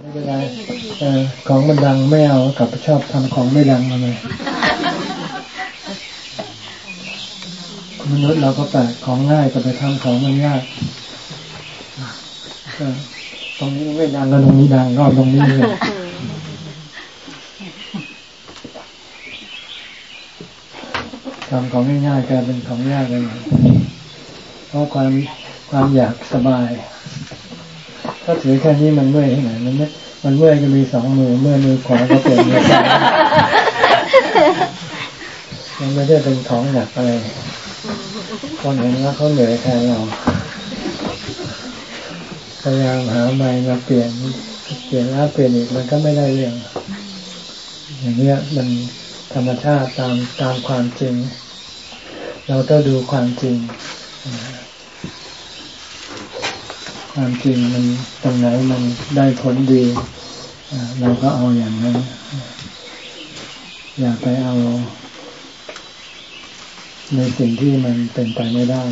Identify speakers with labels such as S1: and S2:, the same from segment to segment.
S1: ไม่เป็นไรของมันดังไม่เอากลับชอบทำของไม่ดังมาเลยมนุษย์เราก็แปลกของง่ายก็ไปทำของมันยากตรงนี้ไม่ดังก็ตรงนี้ดังก็ตรงนี้เลยทำของง่ายๆกลายเป็นของยากเลยเพราะความความอยากสบาย ถ้าถือแค่นี้มันเมื่อยที่ไหนมันไม่มันเมื่อยก็มีสองมือเมื่อมือขวาก็เปลี่ยนมือซ้ายมันไม่ได้เป็นของหนักอะไรคนเห็นว่าเขาเหนื่อยแทนเราพยายามหาใบมาเปลี่ยนเปลี่ยนแล้วเปลี่ยนอีกมันก็ไม่ได้เรื่องอย่างเนี้ยมันธรรมชาติตามตามความจริง เราต้องดูความจริง ความจริงมันตรงไหนมันได้ผลดีเราก็เอาอย่างนั้น อย่าไปเอา ในสิ่งที่มันเป็นไปไม่ได้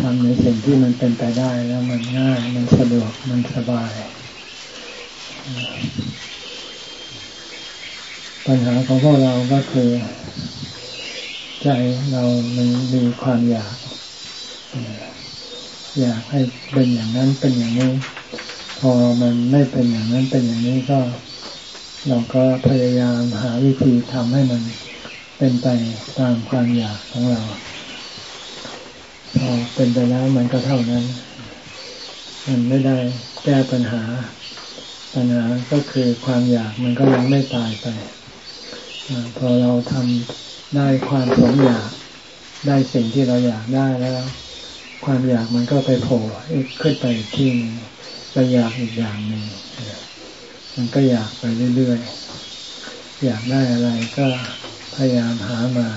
S1: ทำในสิ่งที่มันเป็นไปได้แล้วมันง่าย มันสะดวกมันสบาย ปัญหาของพวกเราก็คือ ใจเรามันมีความอยาก อยากให้เป็นอย่างนั้นเป็นอย่างนี้ พอมันไม่เป็นอย่างนั้นเป็นอย่างนี้ก็ เราก็พยายามหาวิธีทำให้มันเป็นไปตามความอยากของเราพอเป็นไปแล้วมันก็เท่านั้น มันไม่ได้แก้ปัญหา ปัญหาก็คือความอยากมันก็ยังไม่ตายไปพอเราทำได้ความสมอยากได้สิ่งที่เราอยากได้แล้ว ความอยากมันก็ไปโผล่ขึ้นไปที่นึงไปอยากอีกอย่างหนึ่งมันก็อยากไปเรื่อยๆ อยากได้อะไรก็พยายามหามา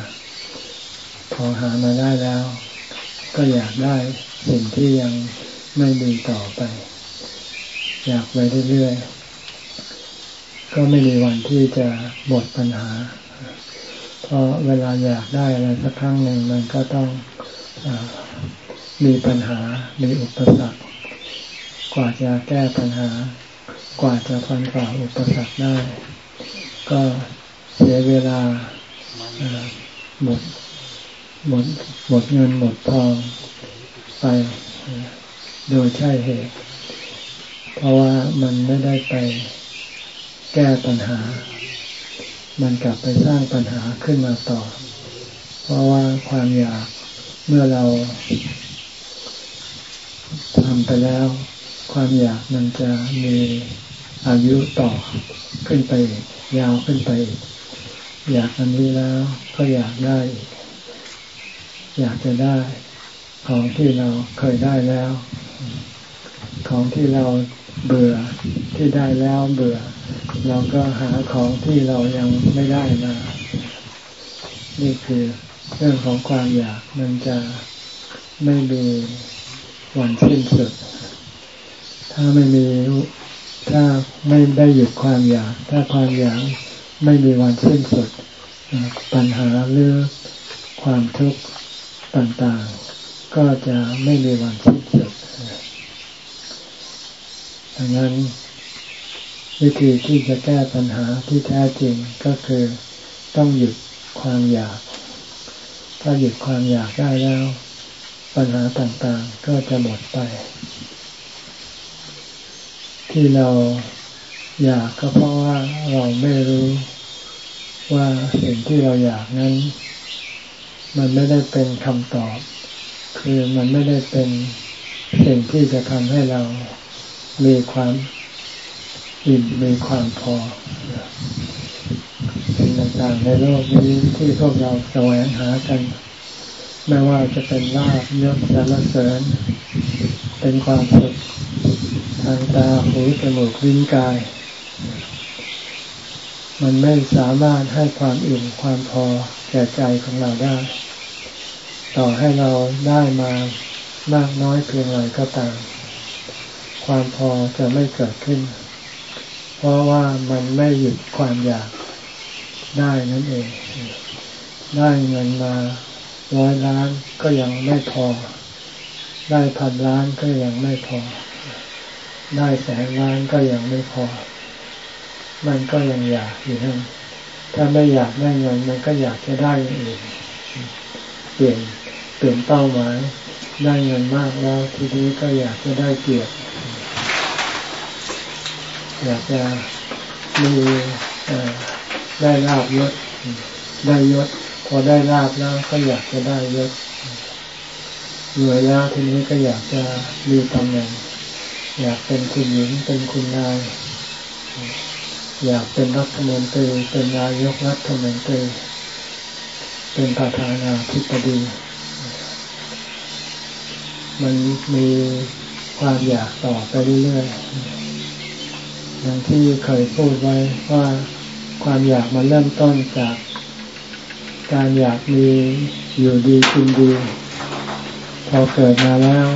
S1: พอหามาได้แล้ว ก็อยากได้สิ่งที่ยังไม่ดีต่อไป อยากไปเรื่อยๆ ก็ไม่มีวันที่จะหมดปัญหา เพราะเวลาอยากได้อะไรสักครั้งหนึ่งมันก็ต้องอ มีปัญหา มีอุปสรรค กว่าจะแก้ปัญหา กว่าจะพันฝ่าอุปสรรคได้ ก็เสียเวลาหมดหมดหมดเงินหมดทองไปโดยใช่เหตุ เพราะว่ามันไม่ได้ไปแก้ปัญหา มันกลับไปสร้างปัญหาขึ้นมาต่อ เพราะว่าความอยากเมื่อเราำไปแล้ว ความอยากมันจะมีอายุต่อขึ้นไปยาวขึ้นไปอยากอันนี้แล้วก็อยากได้อยากจะได้ของที่เราเคยได้แล้ว ของที่เราเบื่อที่ได้แล้วเบื่อ เราก็หาของที่เรายังไม่ได้มา นี่คือเรื่องของความอยากมันจะไม่มี วันสิ้นสุด ถ้าไม่มีถ้าไม่ได้หยุดความอยาก ถ้าความอยากไม่มีวันสิ้นสุด ปัญหาเรื่องความทุกข์ต่างๆ ก็จะไม่มีวันสิ้นสุดดังนั้น วิธีที่จะแก้ปัญหาที่แท้จริงก็คือต้องหยุดความอยาก ถ้าหยุดความอยากได้แล้ว ปัญหาต่างๆ ก็จะหมดไป ที่เราอยากก็เพราะว่าเราไม่รู้ว่าสิ่งที่เราอยากนั้น มันไม่ได้เป็นคำตอบ คือมันไม่ได้เป็นสิ่งที่จะทำให้เรามีความอิ่มมีความพอสิ่งต่างๆในโลกนี้ที่พวกเราแสวงหากัน ไม่ว่าจะเป็นลาบยศสารเสริญ เป็นความสุขทางตาหูจมูกลิ้นกาย มันไม่สามารถให้ความอิ่มความพอแก่ใจของเราได้ ต่อให้เราได้มามากน้อยเพียงไรก็ตาม ความพอจะไม่เกิดขึ้น เพราะว่ามันไม่หยุดความอยากได้นั่นเอง ได้เงินมา ร้อยล้านก็ยังไม่พอ ได้พันล้านก็ยังไม่พอ ได้แสนล้านก็ยังไม่พอ มันก็ยังอยากอยู่นั่นถ้าไม่อยากได้เงินมันก็อยากจะได้อย่างอื่นเปลี่ยนเปลี่ยนเป้าหมายได้เงินมากแล้วทีนี้ก็อยากจะได้เกียรติอยากจะมีได้ลาบยศได้ยศ พอได้ลาบแล้วก็อยากจะได้ยศรวยแล้วทีนี้ก็อยากจะมีตำแหน่ง อยากเป็นคุณหญิงเป็นคุณนาย อยากเป็นรัฐมนตรีเป็นนายกรัฐมนตรี เป็นประธานาธิบดี มันมีความอยากต่อไปเรื่อยๆอย่างที่เคยพูดไว้ว่าความอยากมันเริ่มต้นจาก การอยากมีอยู่ดีกินดี พอเกิดมาแล้ว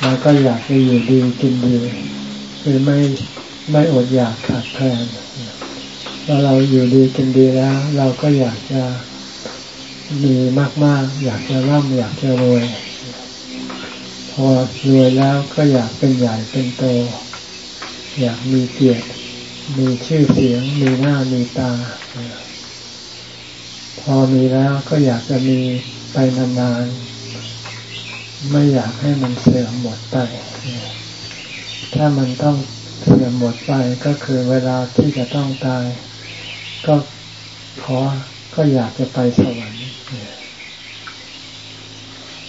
S1: เราก็อยากจะอยู่ดีกินดีคือไม่ไม่อดอยากขาดแคลนพอเราอยู่ดีกินดีแล้ว เราก็อยากจะมีมาก ๆ อยากจะร่ำอยากจะรวย พอรวยแล้วก็อยากเป็นใหญ่เป็นโต อยากมีเกียรติมีชื่อเสียง มีหน้ามีตา พอมีแล้วก็อยากจะมีไปนานๆ ไม่อยากให้มันเสื่อมหมดไป ถ้ามันต้องเสื่อมหมดไปก็คือเวลาที่จะต้องตาย ก็ขอก็อยากจะไปสวรรค์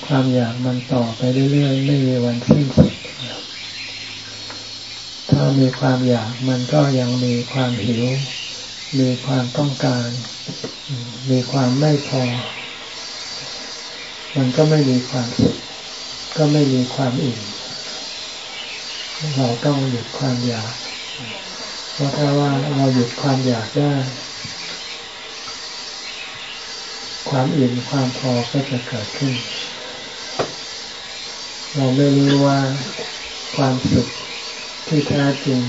S1: ความอยากมันต่อไปเรื่อยๆ ไม่มีวันสิ้นสุด ถ้ามีความอยากมันก็ยังมีความหิว มีความต้องการ มีความไม่พอ มันก็ไม่มีความสุขก็ไม่มีความอิ่มเราต้องหยุดความอยาก เพราะถ้าว่าเราหยุดความอยากได้ ความอิ่มความพอก็จะเกิดขึ้น เราไม่รู้ว่าความสุขที่แท้จริง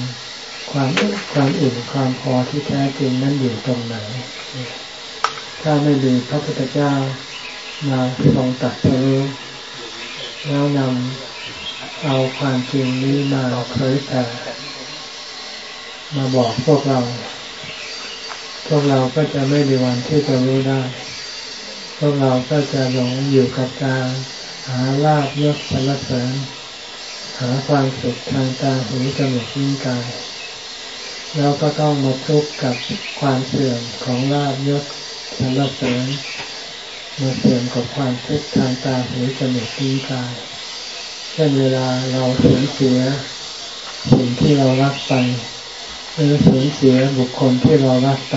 S1: ความความอิ่มความพอที่แท้จริงนั้นอยู่ตรงไหน ถ้าไม่มีพระพุทธเจ้ามาทรงตัดสู้แล้วนำเอาความจริงนี้มาเผยแผ่มาบอกพวกเรา พวกเราก็จะไม่มีวันที่จะรู้ได้ พวกเราก็จะหลงอยู่กับการหาลาบยศสรรเสริญหาความสุขทางตาหูจมูกลิ้นกาย แล้วก็ต้องมาทุกข์กับความเสื่อมของลาบยศสรรเสริญมาเสื่อมกับความทุกข์ทางตาหูจมูกลิ้นกายเช่นเวลาเราสูญเสียสิ่งที่เรารักไปหรือสูญเสียบุคคลที่เรารักไป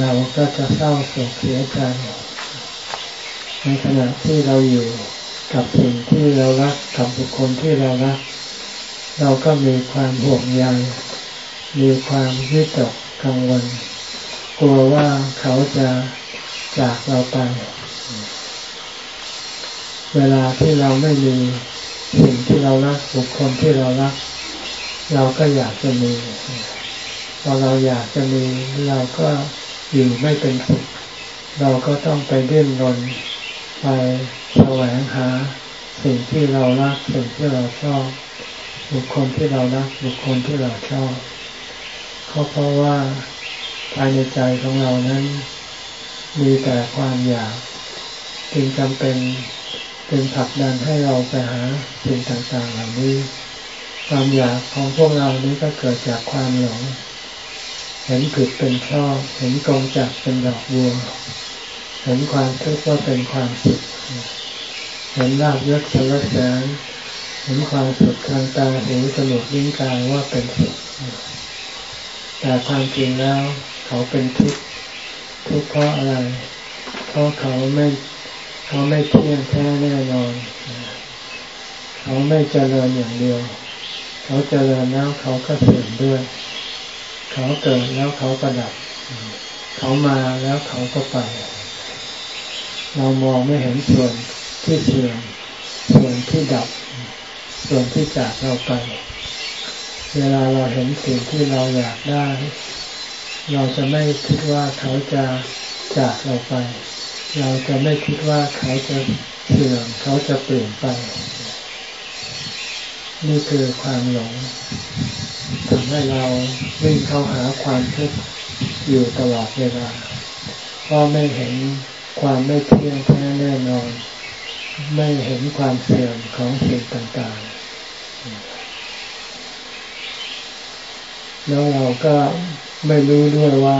S1: เราก็จะเศร้าโศกเสียใจในขณะที่เราอยู่กับสิ่งที่เรารักกับบุคคลที่เรารัก เราก็มีความห่วงใยมีความวิตกกังวล กลัวว่าเขาจะจากเราไป เวลาที่เราไม่มีสิ่งที่เรารักบุคคลที่เรารัก เราก็อยากจะมีพอเราอยากจะมีเราก็อยู่ไม่เป็นสุขเราก็ต้องไปเดิ้นรนไปแสวงหาสิ่งที่เรารักสิ่งที่เราชอบ บุคคลที่เรารักบุคคลที่เราชอบก็เพราะว่าภายในใจของเรานั้น มีแต่ความอยากจึงจำเป็นเป็นผลักดันให้เราไปหาสิ่งต่างๆเหล่านี้ ความอยากของพวกเรานี้ก็เกิดจากความหลง เห็นผิดเป็นชอบ เห็นกองจักเป็นดอกบัว เห็นความทุกข์ว่าเป็นความสุข เห็นลาบยศสารเสริญ เห็นความสุขทางตาหูจมูกลิ้นกายว่าเป็นสุขแต่ความจริงแล้ว เขาเป็นทุกข์ทุกข์เพราะอะไร เพราะเขาไม่เขาไม่เที่ยงแท้แน่นอนเขาไม่เจริญอย่างเดียว เขาเจริญแล้วเขาก็เสื่อมด้วย เขาเกิดแล้วเขาก็ดับ เขามาแล้วเขาก็ไป เรามองไม่เห็นส่วนที่เสื่อมส่วนที่ดับ ส่วนที่จากเราไป เวลาเราเห็นสิ่งที่เราอยากได้ เราจะไม่คิดว่าเขาจะจากเราไป เราจะไม่คิดว่าเขาจะเสื่อมเขาจะเปลี่ยนไป นี่คือความหลงทำให้เราวิ่งเข้าหาความทุกข์อยู่ตลอดเวลาเพราะไม่เห็นความไม่เที่ยงแท้แน่นอน ไม่เห็นความเสื่อมของสิ่งต่าง แล้วเราก็ไม่รู้ด้วยว่า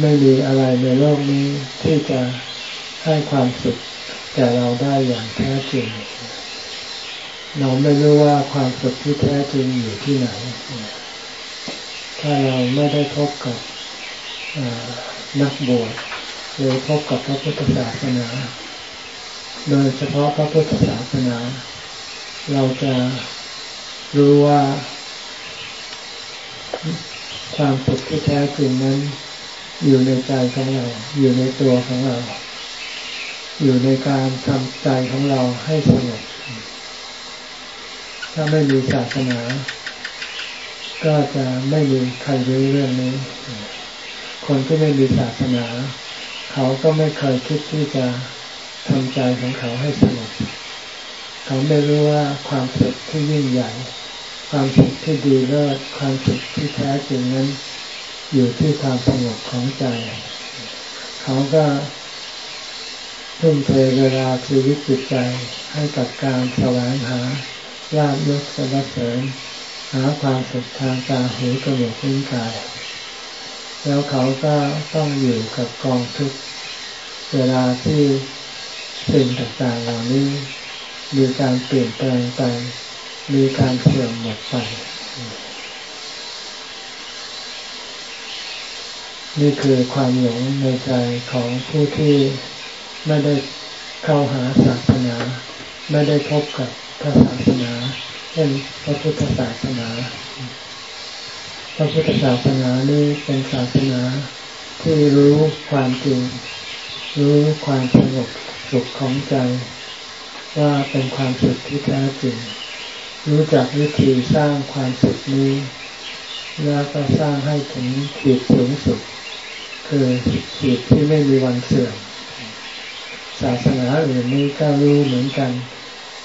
S1: ไม่มีอะไรในโลกนี้ที่จะให้ความสุขแก่เราได้อย่างแท้จริง เราไม่รู้ว่าความสุขที่แท้จริงอยู่ที่ไหน ถ้าเราไม่ได้พบกับนักบวชหรือพบกับพระพุทธศาสนา โดยเฉพาะพระพุทธศาสนา เราจะรู้ว่า ความสุขที่แท้จริงนั้น อยู่ในใจของเรา อยู่ในตัวของเรา อยู่ในการทำใจของเราให้สงบถ้าไม่มีศาสนา ก็จะไม่มีใครรู้เรื่องนี้ คนที่ไม่มีศาสนา เขาก็ไม่เคยคิดที่จะทำใจของเขาให้สงบเขาไม่รู้ว่าความสุขที่ยิ่งใหญ่ ความสุขที่ดีเลิศความสุขที่แท้จริงนั้น อยู่ที่ความสงบของใจ เขาก็ทุ่มเทเวลาชีวิตจิตใจให้กับการแสวงหาลาบยศสรรเสริญ หาความสุขทางตาหูจมูกลิ้นกาย แล้วเขาก็ต้องอยู่กับกองทุกเวลาที่สิ่งต่างๆเหล่านี้มีการเปลี่ยนแปลงไป มีการเสื่อมหมดไป นี่คือความหลงในใจของผู้ที่ไม่ได้เข้าหาศาสนา ไม่ได้พบกับพระศาสนาเช่นพระพุทธศาสนา พระพุทธศาสนานี้เป็นศาสนาที่รู้ความจริง รู้ความสงบสุขของใจ ว่าเป็นความสุขที่แท้จริง รู้จักวิธีสร้างความสุขนี้ แล้วก็สร้างให้ถึงขีดสูงสุด คือขีดที่ไม่มีวันเสื่อมศาสนาอื่นนี้ก็รู้เหมือนกัน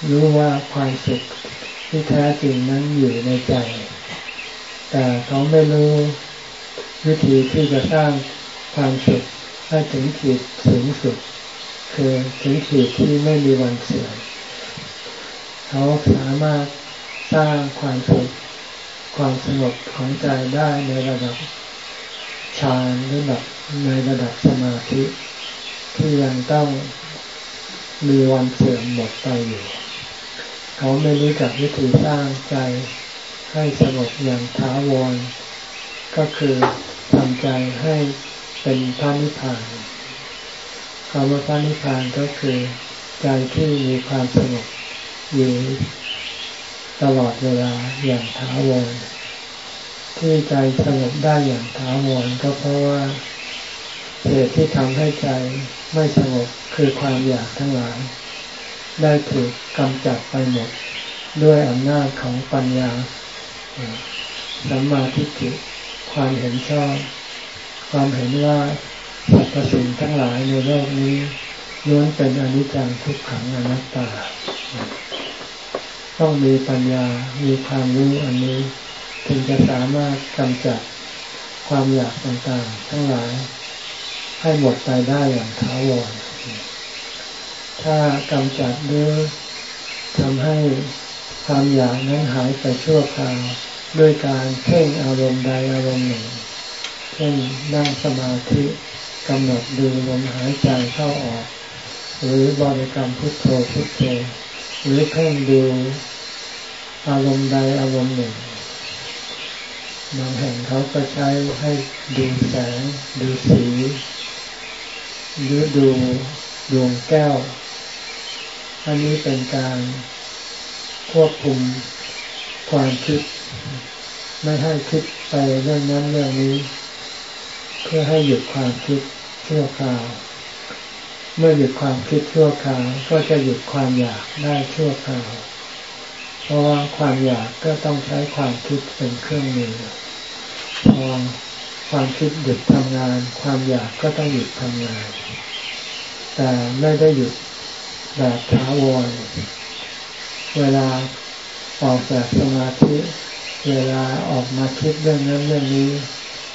S1: รู้ว่าความสุขที่แท้จริงนั้นอยู่ในใจ แต่เขาไม่รู้วิธีที่จะสร้างความสุขให้ถึงขีดสูงสุด คือถึงขีดที่ไม่มีวันเสื่อมเขาสามารถ สร้างความสุขความสงบของใจได้ในระดับฌานหรือแบบในระดับสมาธิ ที่ยังต้องมีวันเสื่อมหมดไปอยู่ เขาไม่รู้จักวิธีสร้างใจให้สงบอย่างท้าวร ก็คือทำใจให้เป็นพระนิพพานคำว่าพระนิพพานก็คือใจที่มีความสงบอยู่ ตลอดเวลาอย่างท้าวรที่ใจสงบได้อย่างท้าวรก็เพราะว่าเหตุที่ทำให้ใจไม่สงบคือความอยากทั้งหลาย ได้ถูกกำจัดไปหมดด้วยอำนาจของปัญญาสัมมาทิฏฐิความเห็นชอบ ความเห็นว่าสรรพสิ่งทั้งหลายในโลกนี้ล้วนเป็นอนิจจังทุกขังอนัตตา ต้องมีปัญญา มีความรู้อันนี้ถึงจะสามารถกำจัดความอยากต่างๆ ทั้งหลาย ให้หมดไปได้อย่างถาวร ถ้ากำจัดด้วยทำให้ความอยากนั้นหายไปชั่วคราวด้วยการเพ่งอารมณ์ใดอารมณ์หนึ่ง เช่นนั่งสมาธิกำหนดดูลมหายใจเข้าออก หรือบริกรรมพุทโธพุทโธ หรือเพ่งดูอารมณ์ใดอารมณ์หนึ่ง บางแห่งเขาก็ใช้ให้ดูแสง ดูสีหรือดูดวงแก้ว อันนี้เป็นการควบคุมความคิด ไม่ให้คิดไปเรื่องนั้นเรื่องนี้ เพื่อให้หยุดความคิดชั่วคราว เมื่อหยุดความคิดชั่วคราวก็จะหยุดความอยากได้ชั่วคราว เพราะว่าความอยากก็ต้องใช้ความคิดเป็นเครื่องมือพอความคิดหยุดทำงาน ความอยากก็ต้องหยุดทำงาน แต่ไม่ได้หยุดแบบถาวร เวลาออกจากสมาธิ เวลาออกมาคิดเรื่องนั้นเรื่องนี้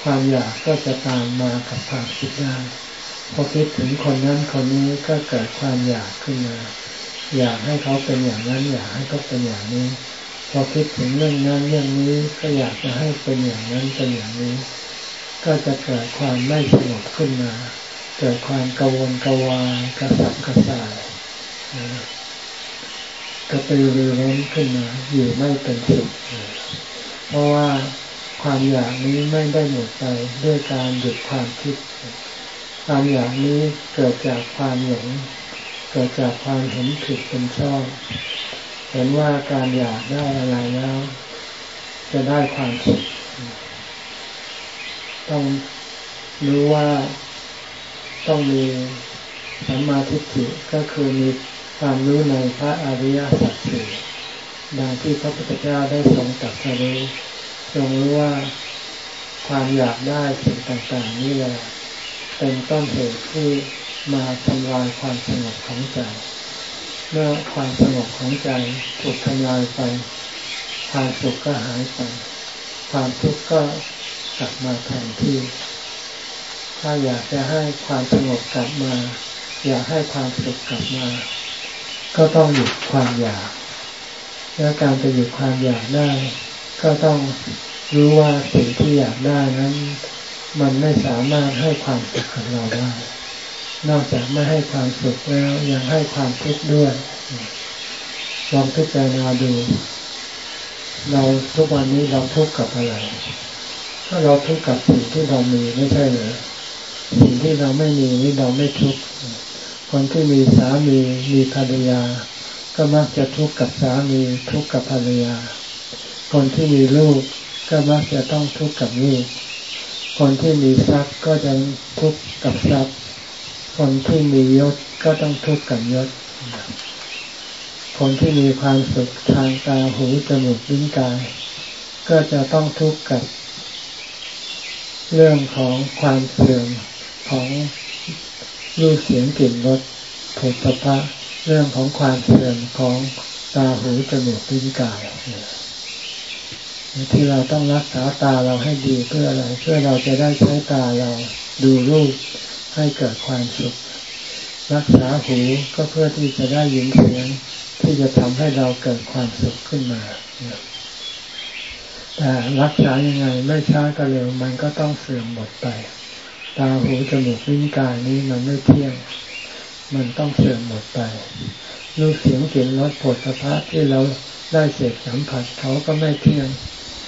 S1: ความอยากก็จะตามมากับความคิดได้ พอคิดถึงคนนั้นคนนี้ก็เกิดความอยากขึ้นมา อยากให้เขาเป็นอย่างนั้น อยากให้เขาเป็นอย่างนี้ พอคิดถึงเรื่องนั้นเรื่องนี้ก็อยากจะให้เป็นอย่างนั้นเป็นอย่างนี้ ก็จะเกิดความไม่สงบขึ้นมา เกิดความกังวลกวายกระสับกระส่ายกระตือรือร้นขึ้นมา อยู่ไม่เป็นสุขเพราะว่าความอยากนี้ไม่ได้หมดไปด้วยการหยุดความคิด ความอยากนี้เกิดจากความหลงเกิดจากความเห็นผิดเป็นชอบ เห็นว่าการอยากได้อะไรแล้ว จะได้ความสุข ต้องรู้ว่าต้องมีสัมมาทิฏฐิก็คือมีความรู้ในพระอริยสัจสี่ดังที่พระพุทธเจ้าได้ทรงตรัสรู้ทรงรู้ว่าความอยากได้สิ่งต่างๆ นี่แหละ เป็นต้นเหตุที่มาทำลายความสงบของใจ เมื่อความสงบของใจถูกทำลายไป ความสุขก็หายไป ความทุกข์ก็กลับมาแทนที่ ถ้าอยากจะให้ความสงบกลับมา อยากให้ความสุขกลับมา ก็ต้องหยุดความอยาก และการจะหยุดความอยากได้ ก็ต้องรู้ว่าสิ่งที่อยากได้นั้น มันไม่สามารถให้ความสุขกับเราได้ นอกจากไม่ให้ความสุขแล้วยังให้ความทุกข์ด้วยลองพิจารณาดู เราทุกวันนี้เราทุกข์กับอะไรถ้าเราทุกข์กับสิ่งที่เรามีไม่ใช่เหรอสิ่งที่เราไม่มีนี่เราไม่ทุกข์คนที่มีสามีมีภรรยา ก็มักจะทุกข์กับสามีทุกข์กับภรรยา คนที่มีลูกก็มักจะต้องทุกข์กับลูก คนที่มีทรัพย์ก็จะทุกข์กับทรัพย์ คนที่มียศก็ต้องทุกข์กับยศ คนที่มีความสุขทางตาหูจมูกลิ้นกาย ก็จะต้องทุกข์กับ เรื่องของความเสื่อมของรูปเสียงกลิ่นรสผลพภะเรื่องของความเสื่อมของตาหูจมูกลิ้นกาย ที่เราต้องรักษาตาเราให้ดีเพื่ออะไรเพื่อเราจะได้ใช้ตาเราดูรูปให้เกิดความสุข รักษาหูก็เพื่อที่จะได้ยินเสียงที่จะทำให้เราเกิดความสุขขึ้นมาแต่รักษายังไงไม่ช้าก็เร็วมันก็ต้องเสื่อมหมดไป ตาหูจมูกลิ้นกายนี้มันไม่เที่ยง มันต้องเสื่อมหมดไปรูปเสียงกลิ่นรสผลสะพะที่เราได้เสพสัมผัสเขาก็ไม่เที่ยง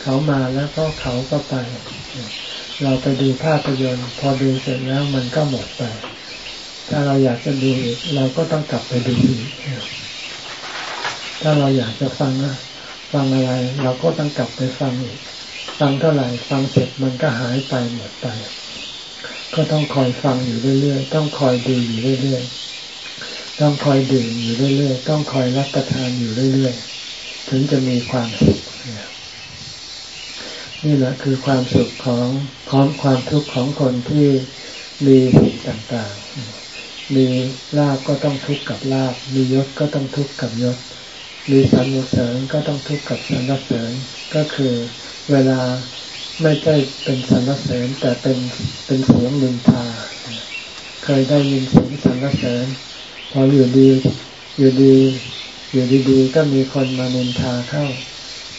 S1: เขามาแล้วก็เขาก็ไป เราไปดูภาพยนตร์พอดูเสร็จแล้วมันก็หมดไป ถ้าเราอยากจะดูอีกเราก็ต้องกลับไปดูอีกถ้าเราอยากจะฟังฟังอะไร เราก็ต้องกลับไปฟังอีก ฟังเท่าไหร่ฟังเสร็จมันก็หายไปหมดไป ก็ต้องคอยฟังอยู่เรื่อยๆต้องคอยดูอยู่เรื่อยๆต้องคอยดื่มอยู่เรื่อยๆ ต้องคอยรับประทานอยู่เรื่อยๆ ถึงจะมีความสุข นี่แหละคือความสุขของพร้อมความทุกข์ของคนที่มีสิ่งต่างๆ มีลาบก็ต้องทุกข์กับลาบ มียศก็ต้องทุกข์กับยศ มีสรรเสริญก็ต้องทุกข์กับสรรเสริญ ก็คือเวลาไม่ใช่เป็นสรรเสริญแต่เป็นเป็นเสียงนินทา เคยได้ยินเสียงสรรเสริญ พออยู่ดีอยู่ดี อยู่ดีๆก็มีคนมานินทาเข้า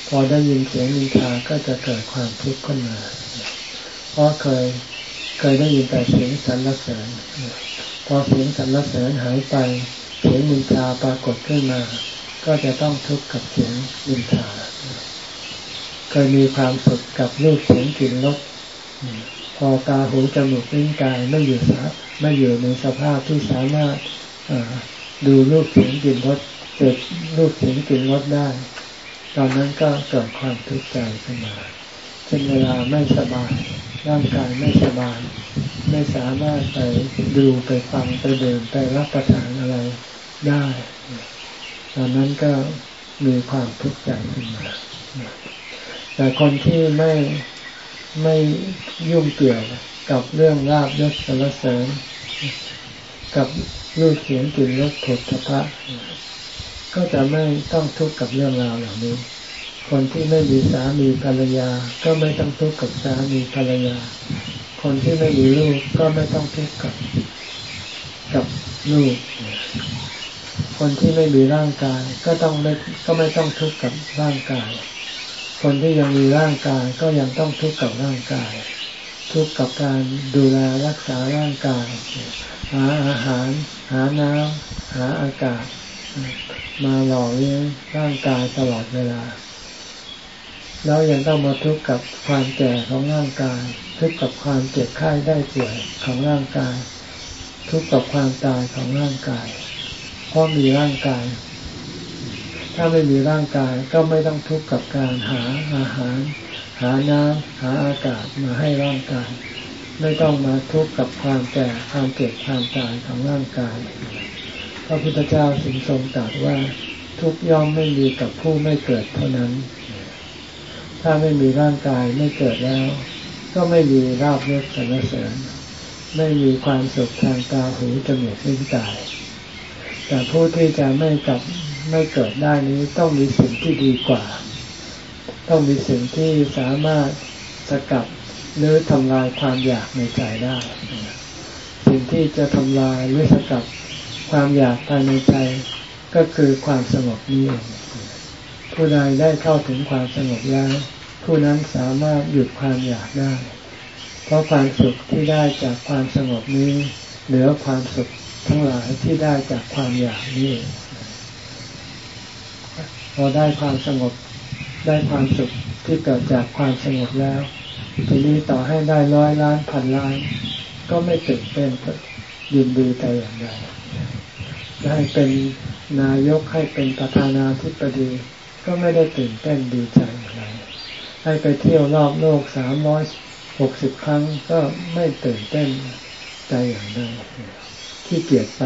S1: พอได้ยินเสียงนินทาก็จะเกิดความทุกข์ขึ้นมา เพราะเคยเคยได้ยินแต่เสียงสรรเสริญพอเสียงสรรเสริญหายไปเสียงนินทาปรากฏขึ้นมา ก็จะต้องทุกข์กับเสียงนินทา เคยมีความสุขกับรูปเสียงกลิ่นรสพอตาหูจมูกลิ้นกายไม่อยู่สาไม่อยู่ในสภาพที่สามารถดูรูปเสียงกลิ่นรสเกิดรูปเสียงกลิ่นรสได้ ตอนนั้นก็เกิดความทุกข์ใจขึ้นมาเช่นเวลาไม่สบาย ร่างกายไม่สบาย ไม่สามารถไปดูไปฟังไปเดินไปรับประทานอะไรได้ ตอนนั้นก็มีความทุกข์ใจขึ้นมา แต่คนที่ไม่ไม่ยุ่งเกี่ยวกับเรื่องราบยศสรรเสริญ กับรูปเสียงกลิ่นรสผลพระ ก็จะไม่ต้องทุกข์กับเรื่องราวเหล่านี้ คนที่ไม่มีสามีภรรยา ก็ไม่ต้องทุกข์กับสามีภรรยา คนที่ไม่มีลูกก็ไม่ต้องทุกข์กับกับลูก คนที่ไม่มีร่างกาย ก็ต้องไม่ก็ไม่ต้องทุกข์กับร่างกาย คนที่ยังมีร่างกายก็ยังต้องทุกข์กับร่างกาย ทุกข์กับการดูแลรักษาร่างกาย หาอาหาร หาน้ำหาอากาศ มาหล่อเลี้ยงร่างกายตลอดเวลา แล้วยังต้องมาทุกข์กับความแก่ของร่างกาย ทุกข์กับความเจ็บไข้ได้ป่วยของร่างกาย ทุกข์กับความตายของร่างกาย เพราะมีร่างกาย ถ้าไม่มีร่างกายก็ไม่ต้องทุกข์กับการหาอาหาร หาน้ำหาอากาศมาให้ร่างกาย ไม่ต้องมาทุกข์กับความแก่ความเจ็บความตายของร่างกาย พระพุทธเจ้าสิงทรงตรัสว่าทุกย่อมไม่มีกับผู้ไม่เกิดเท่านั้น ถ้าไม่มีร่างกายไม่เกิดแล้ว ก็ไม่มีราบเลือดสรรเสริญ ไม่มีความสุขทางตาหูจมูกลิ้นกาย แต่ผู้ที่จะไม่กลับไม่เกิดได้นี้ต้องมีสิ่งที่ดีกว่า ต้องมีสิ่งที่สามารถสกัดหรือทำลายความอยากในใจได้ สิ่งที่จะทำลายหรือสกัด ความอยากภายในใจก็คือความสงบนี้เองผู้ใดได้เข้าถึงความสงบแล้ว ผู้นั้นสามารถหยุดความอยากได้ เพราะความสุขที่ได้จากความสงบนี้ เหนือความสุขทั้งหลายที่ได้จากความอยากนี้พอได้ความสงบได้ความสุขที่เกิดจากความสงบแล้วทีนี้ต่อให้ได้ร้อยล้านพันล้าน ก็ไม่ตื่นเต้นยินดีแต่อย่างใด ให้เป็นนายกให้เป็นประธานาธิบดี ก็ไม่ได้ตื่นเต้นดีใจอะไร ให้ไปเที่ยวรอบโลกสามร้อยหกสิบครั้งก็ไม่ตื่นเต้นใจอย่างใดที่เกียจไป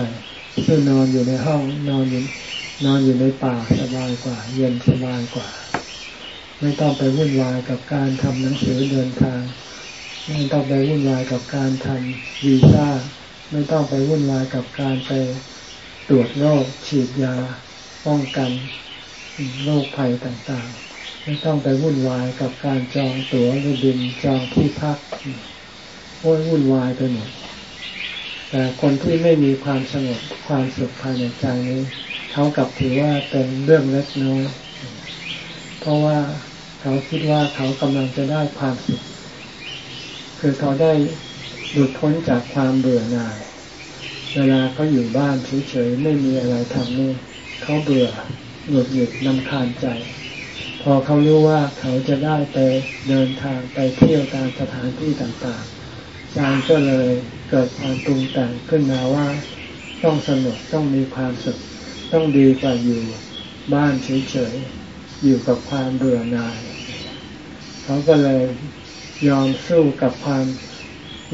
S1: ซึ่งนอนอยู่ในห้องนอนอยู่นอนอยู่ในป่าสบายกว่า เย็นสบายกว่า ไม่ต้องไปวุ่นวายกับการทำหนังสือเดินทาง ไม่ต้องไปวุ่นวายกับการทำวีซ่า ไม่ต้องไปวุ่นวายกับการไปตรวจโรคฉีดยาป้องกันโรคภัยต่างๆ ไม่ต้องไปวุ่นวายกับการจองตั๋วหรือบินจองที่พักโอ้ยวุ่นวายไปหมดแต่คนที่ไม่มีความสงบความสุขภายในใจนี้เขากลับถือว่าเป็นเรื่องเล็กน้อยเพราะว่าเขาคิดว่าเขากำลังจะได้ความสุข คือเขาได้ หลุดพ้นจากความเบื่อหน่าย เวลาเขาอยู่บ้านเฉยๆไม่มีอะไรทำนี่เขาเบื่อหงุดหงิดนำคาญใจ พอเขารู้ว่าเขาจะได้ไปเดินทางไปเที่ยวตามสถานที่ต่างๆใจก็เลยเกิดความปรุงแต่งขึ้นมาว่า ต้องสนุกต้องมีความสุขต้องดีกว่าอยู่บ้านเฉยๆอยู่กับความเบื่อหน่าย เขาก็เลยยอมสู้กับความ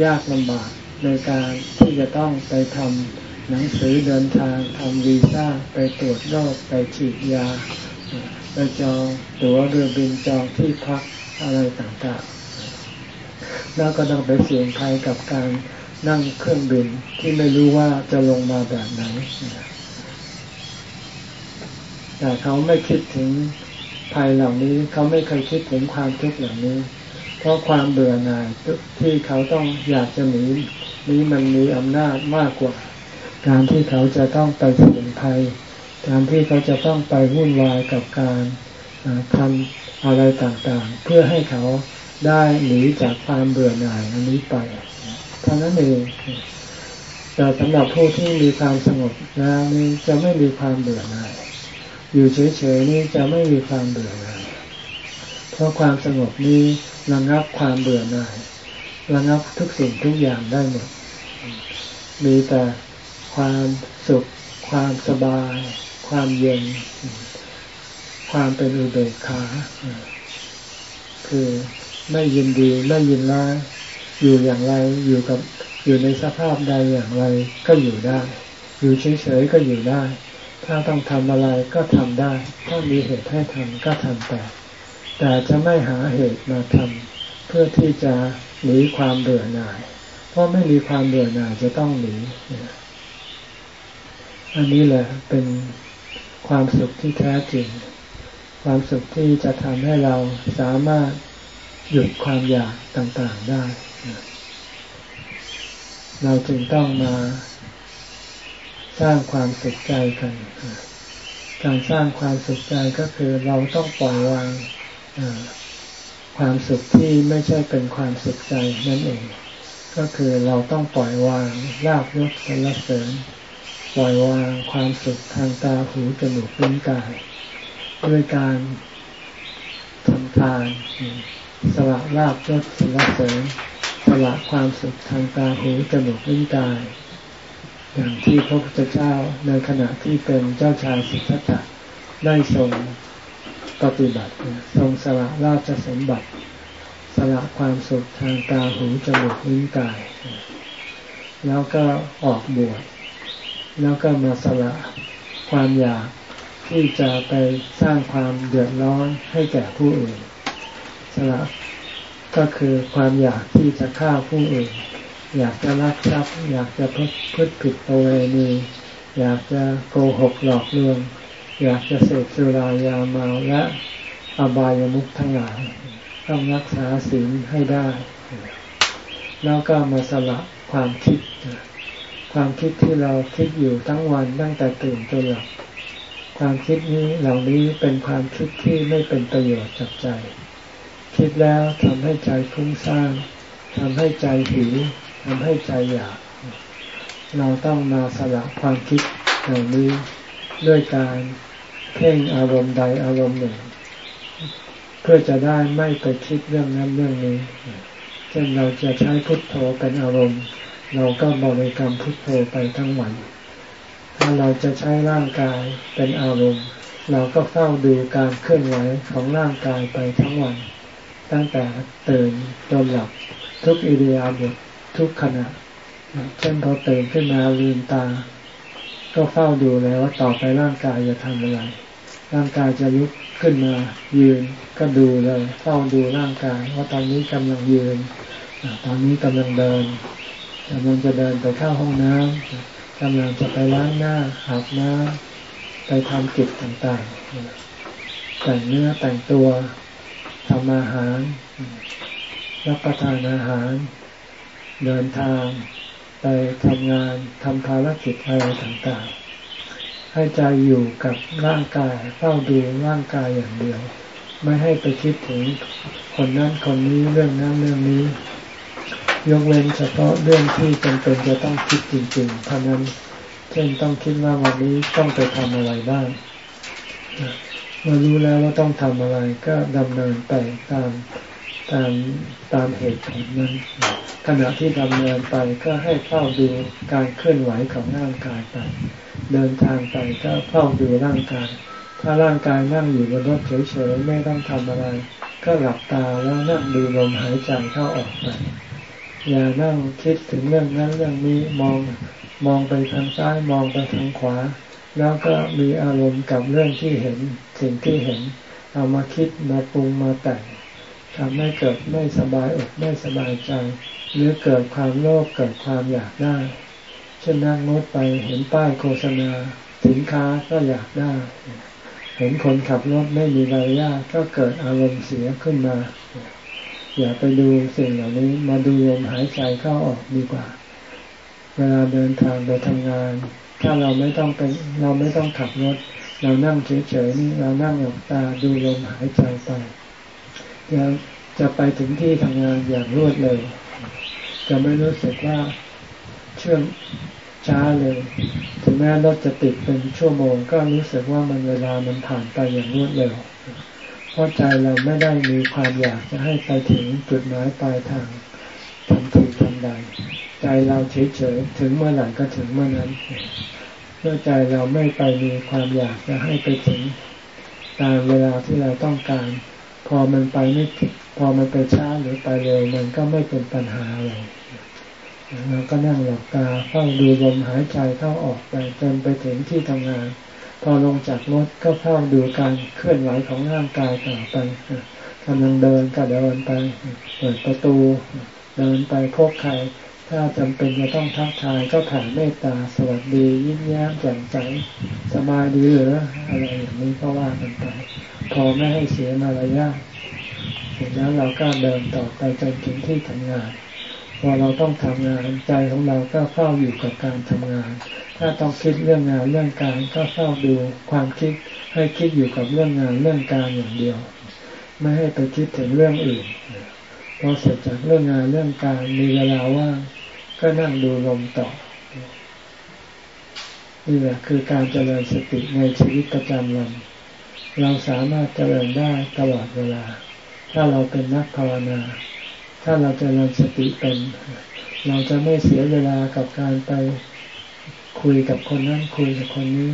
S1: ยากลำบากในการที่จะต้องไปทำหนังสือเดินทางทำวีซ่าไปตรวจโรคไปฉีดยาไปจองตั๋วเรือบินจองที่พักอะไรต่างๆ แล้วก็ต้องไปเสี่ยงภัยกับการนั่งเครื่องบินที่ไม่รู้ว่าจะลงมาแบบไหนแต่เขาไม่คิดถึงภัยเหล่านี้ เขาไม่เคยคิดถึงความทุกข์เหล่านี้ ราะความเบื่อหน่ายที่เขาต้องอยากจะหนีนี้มันมีอำนาจมากกว่า การที่เขาจะต้องไปเสี่ยงภัย การที่เขาจะต้องไปวุ่นวายกับการทำอะไรต่างๆ เพื่อให้เขาได้หนีจากความเบื่อหน่ายอันนี้ไปเท่านั้นเองแต่สำหรับผู้ที่มีความสงบแล้วนี่จะไม่มีความเบื่อหน่าย อยู่เฉยๆนี่จะไม่มีความเบื่อหน่ายเพราะความสงบนี้ ระงับความเบื่อหน่ายระงับทุกสิ่งทุกอย่างได้หมด มีแต่ความสุข ความสบาย ความเย็น ความเป็นอุเบกขาคือไม่ยินดีไม่ยินร้ายอยู่อย่างไรอยู่กับอยู่ในสภาพใดอย่างไรก็อยู่ได้ อยู่เฉยๆก็อยู่ได้ ถ้าต้องทำอะไรก็ทำได้ ถ้ามีเหตุให้ทำก็ทำแต่ แต่จะไม่หาเหตุมาทำเพื่อที่จะหนีความเบื่อหน่าย เพราะไม่มีความเบื่อหน่ายจะต้องหนีอันนี้แหละเป็นความสุขที่แท้จริง ความสุขที่จะทำให้เราสามารถหยุดความอยากต่างๆได้ เราจึงต้องมาสร้างความสุขใจกัน การสร้างความสุขใจก็คือเราต้องปล่อยวาง ความสุขที่ไม่ใช่เป็นความสุขใจนั่นเอง ก็คือเราต้องปล่อยวางลาบยศสรรเสริญ ปล่อยวางความสุขทางตาหูจมูกลิ้นกาย ด้วยการทำทานสละลาบยศสรรเสริญสละความสุขทางตาหูจมูกลิ้นกายอย่างที่พระพุทธเจ้าในขณะที่เป็นเจ้าชายสิทธัตถะได้ทรง ปฏิบัติทรงสละราชสมบัติ สละความสุขทางตาหูจมูกลิ้นกาย แล้วก็ออกบวชแล้วก็มาสละความอยากที่จะไปสร้างความเดือดร้อนให้แก่ผู้อื่น สละก็คือความอยากที่จะฆ่าผู้อื่น อยากจะลักทรัพย์ อยากจะพฤติผิดประเวณีอยากจะโกหกหลอกลวง อยากจะเสพสุรายาเมาและอบายามุขทั้งหลาย ต้องรักษาศีลให้ได้ แล้วก็มาสละความคิด ความคิดที่เราคิดอยู่ทั้งวันตั้งแต่ตื่นจนหลับความคิดนี้เหล่านี้เป็นความคิดที่ไม่เป็นประโยชน์กับใจ คิดแล้วทำให้ใจฟุ้งซ่านทำให้ใจหิวทำให้ใจอยาก เราต้องมาสละความคิดเหล่านี้ด้วยการ เพ่งอารมณ์ใดอารมณ์หนึ่ง เพื่อจะได้ไม่ไปคิดเรื่องนั้นเรื่องนี้ เช่นเราจะใช้พุทโธเป็นอารมณ์ เราก็บริกรรมพุทโธไปทั้งวัน ถ้าเราจะใช้ร่างกายเป็นอารมณ์ เราก็เฝ้าดูการเคลื่อนไหวของร่างกายไปทั้งวัน ตั้งแต่ตื่นจนหลับทุกอิริยาบถทุกขณะเช่นพอตื่นขึ้นมาลืมตา ก็เฝ้าดูเลยว่าต่อไปร่างกายจะทำอะไร ร่างกายจะลุกขึ้นมา ยืนก็ดูเลยเฝ้าดูร่างกายว่าตอนนี้กำลังยืนตอนนี้กำลังเดินกำลังจะเดินไปเข้าห้องน้ำกำลังจะไปล้างหน้าอาบน้ำไปทำกิจต่างๆ แต่งเนื้อแต่งตัวทำอาหาร รับประทานอาหาร เดินทาง ไปทำงานทำภารกิจอะไรต่างๆ ให้ใจอยู่กับร่างกายเฝ้าดูร่างกายอย่างเดียว ไม่ให้ไปคิดถึงคนนั้นคนนี้เรื่องนั้นเรื่องนี้ ยกเว้นเฉพาะเรื่องที่จำเป็นจะต้องคิดจริงๆเท่านั้น เช่นต้องคิดว่าวันนี้ต้องไปทำอะไรบ้างเมื่อรู้แล้วว่าต้องทำอะไรก็ดำเนินไปตาม ตามตามเหตุผลนั้นขณะที่ดำเนินไปก็ให้เฝ้าดูการเคลื่อนไหวของร่างกายไปเดินทางไปก็เฝ้าดูร่างกาย ถ้าร่างกายนั่งอยู่บนรถเฉยๆไม่ต้องทำอะไร ก็หลับตาแล้วนั่งดูลมหายใจเข้าออกไปอย่านั่งคิดถึงเรื่องนั้นเรื่องนี้มองมองไปทางซ้ายมองไปทางขวา แล้วก็มีอารมณ์กับเรื่องที่เห็นสิ่งที่เห็น เอามาคิดมาปรุงมาแต่ง ทำให้เกิดไม่สบายอกไม่สบายใจ หรือเกิดความโลภเกิดความอยากได้ เช่นนั่งรถไปเห็นป้ายโฆษณาสินค้าก็อยากได้ เห็นคนขับรถไม่มีรายญาก็เกิดอารมณ์เสียขึ้นมา อย่าไปดูสิ่งเหล่านี้มาดูลมหายใจเข้าออกดีกว่า เวลาเดินทางไปทำงาน ถ้าเราไม่ต้องเป็นเราไม่ต้องขับรถ เรานั่งเฉยๆนี่เรานั่งหลับตาดูลมหายใจไป จะจะไปถึงที่ทำงานอย่างรวดเร็ว จะไม่รู้สึกว่าเชื่องช้าเลย ถึงแม้รถจะติดเป็นชั่วโมง ก็รู้สึกว่ามันเวลามันผ่านไปอย่างรวดเร็ว เพราะใจเราไม่ได้มีความอยากจะให้ไปถึงจุดหมายปลายทางทันทีทันใด ใจเราเฉยๆ ถึงเมื่อไหร่ก็ถึงเมื่อนั้นเมื่อใจเราไม่ไปมีความอยากจะให้ไปถึงตามเวลาที่เราต้องการ พอมันไปไม่พอมันไปช้าหรือไปเร็วมันก็ไม่เป็นปัญหาอะไรเราก็นั่งหลับตาเฝ้าดูลมหายใจเข้าออกไปจนไปถึงที่ทำงาน พอลงจากรถก็เฝ้าดูการเคลื่อนไหวของร่างกายต่อไปกำลังเดินก็เดินไป เปิดประตู เดินไปพบใคร ถ้าจำเป็นจะต้องทักทายก็แผ่เมตตาสวัสดี ยิ้มแย้มแจ่มใสสบายดีหรืออะไรอย่างนี้ก็ว่ากันไปพอไม่ให้เสียมารยาทเสร็จแล้วเราก็เดินต่อไปจนถึงที่ทำงานพอเราต้องทำงานใจของเราก็เฝ้าอยู่กับการทำงาน ถ้าต้องคิดเรื่องงานเรื่องการก็เฝ้าดูความคิดให้คิดอยู่กับเรื่องงานเรื่องการอย่างเดียว ไม่ให้ไปคิดถึงเรื่องอื่นพอเสร็จจากเรื่องงานเรื่องการมีเวลาว่าง ก็นั่งดูลมต่อนี่แหละคือการเจริญสติในชีวิตประจำวัน เราสามารถเจริญได้ตลอดเวลา ถ้าเราเป็นนักภาวนา ถ้าเราเจริญสติเป็น เราจะไม่เสียเวลากับการไปคุยกับคนนั้นคุยกับคนนี้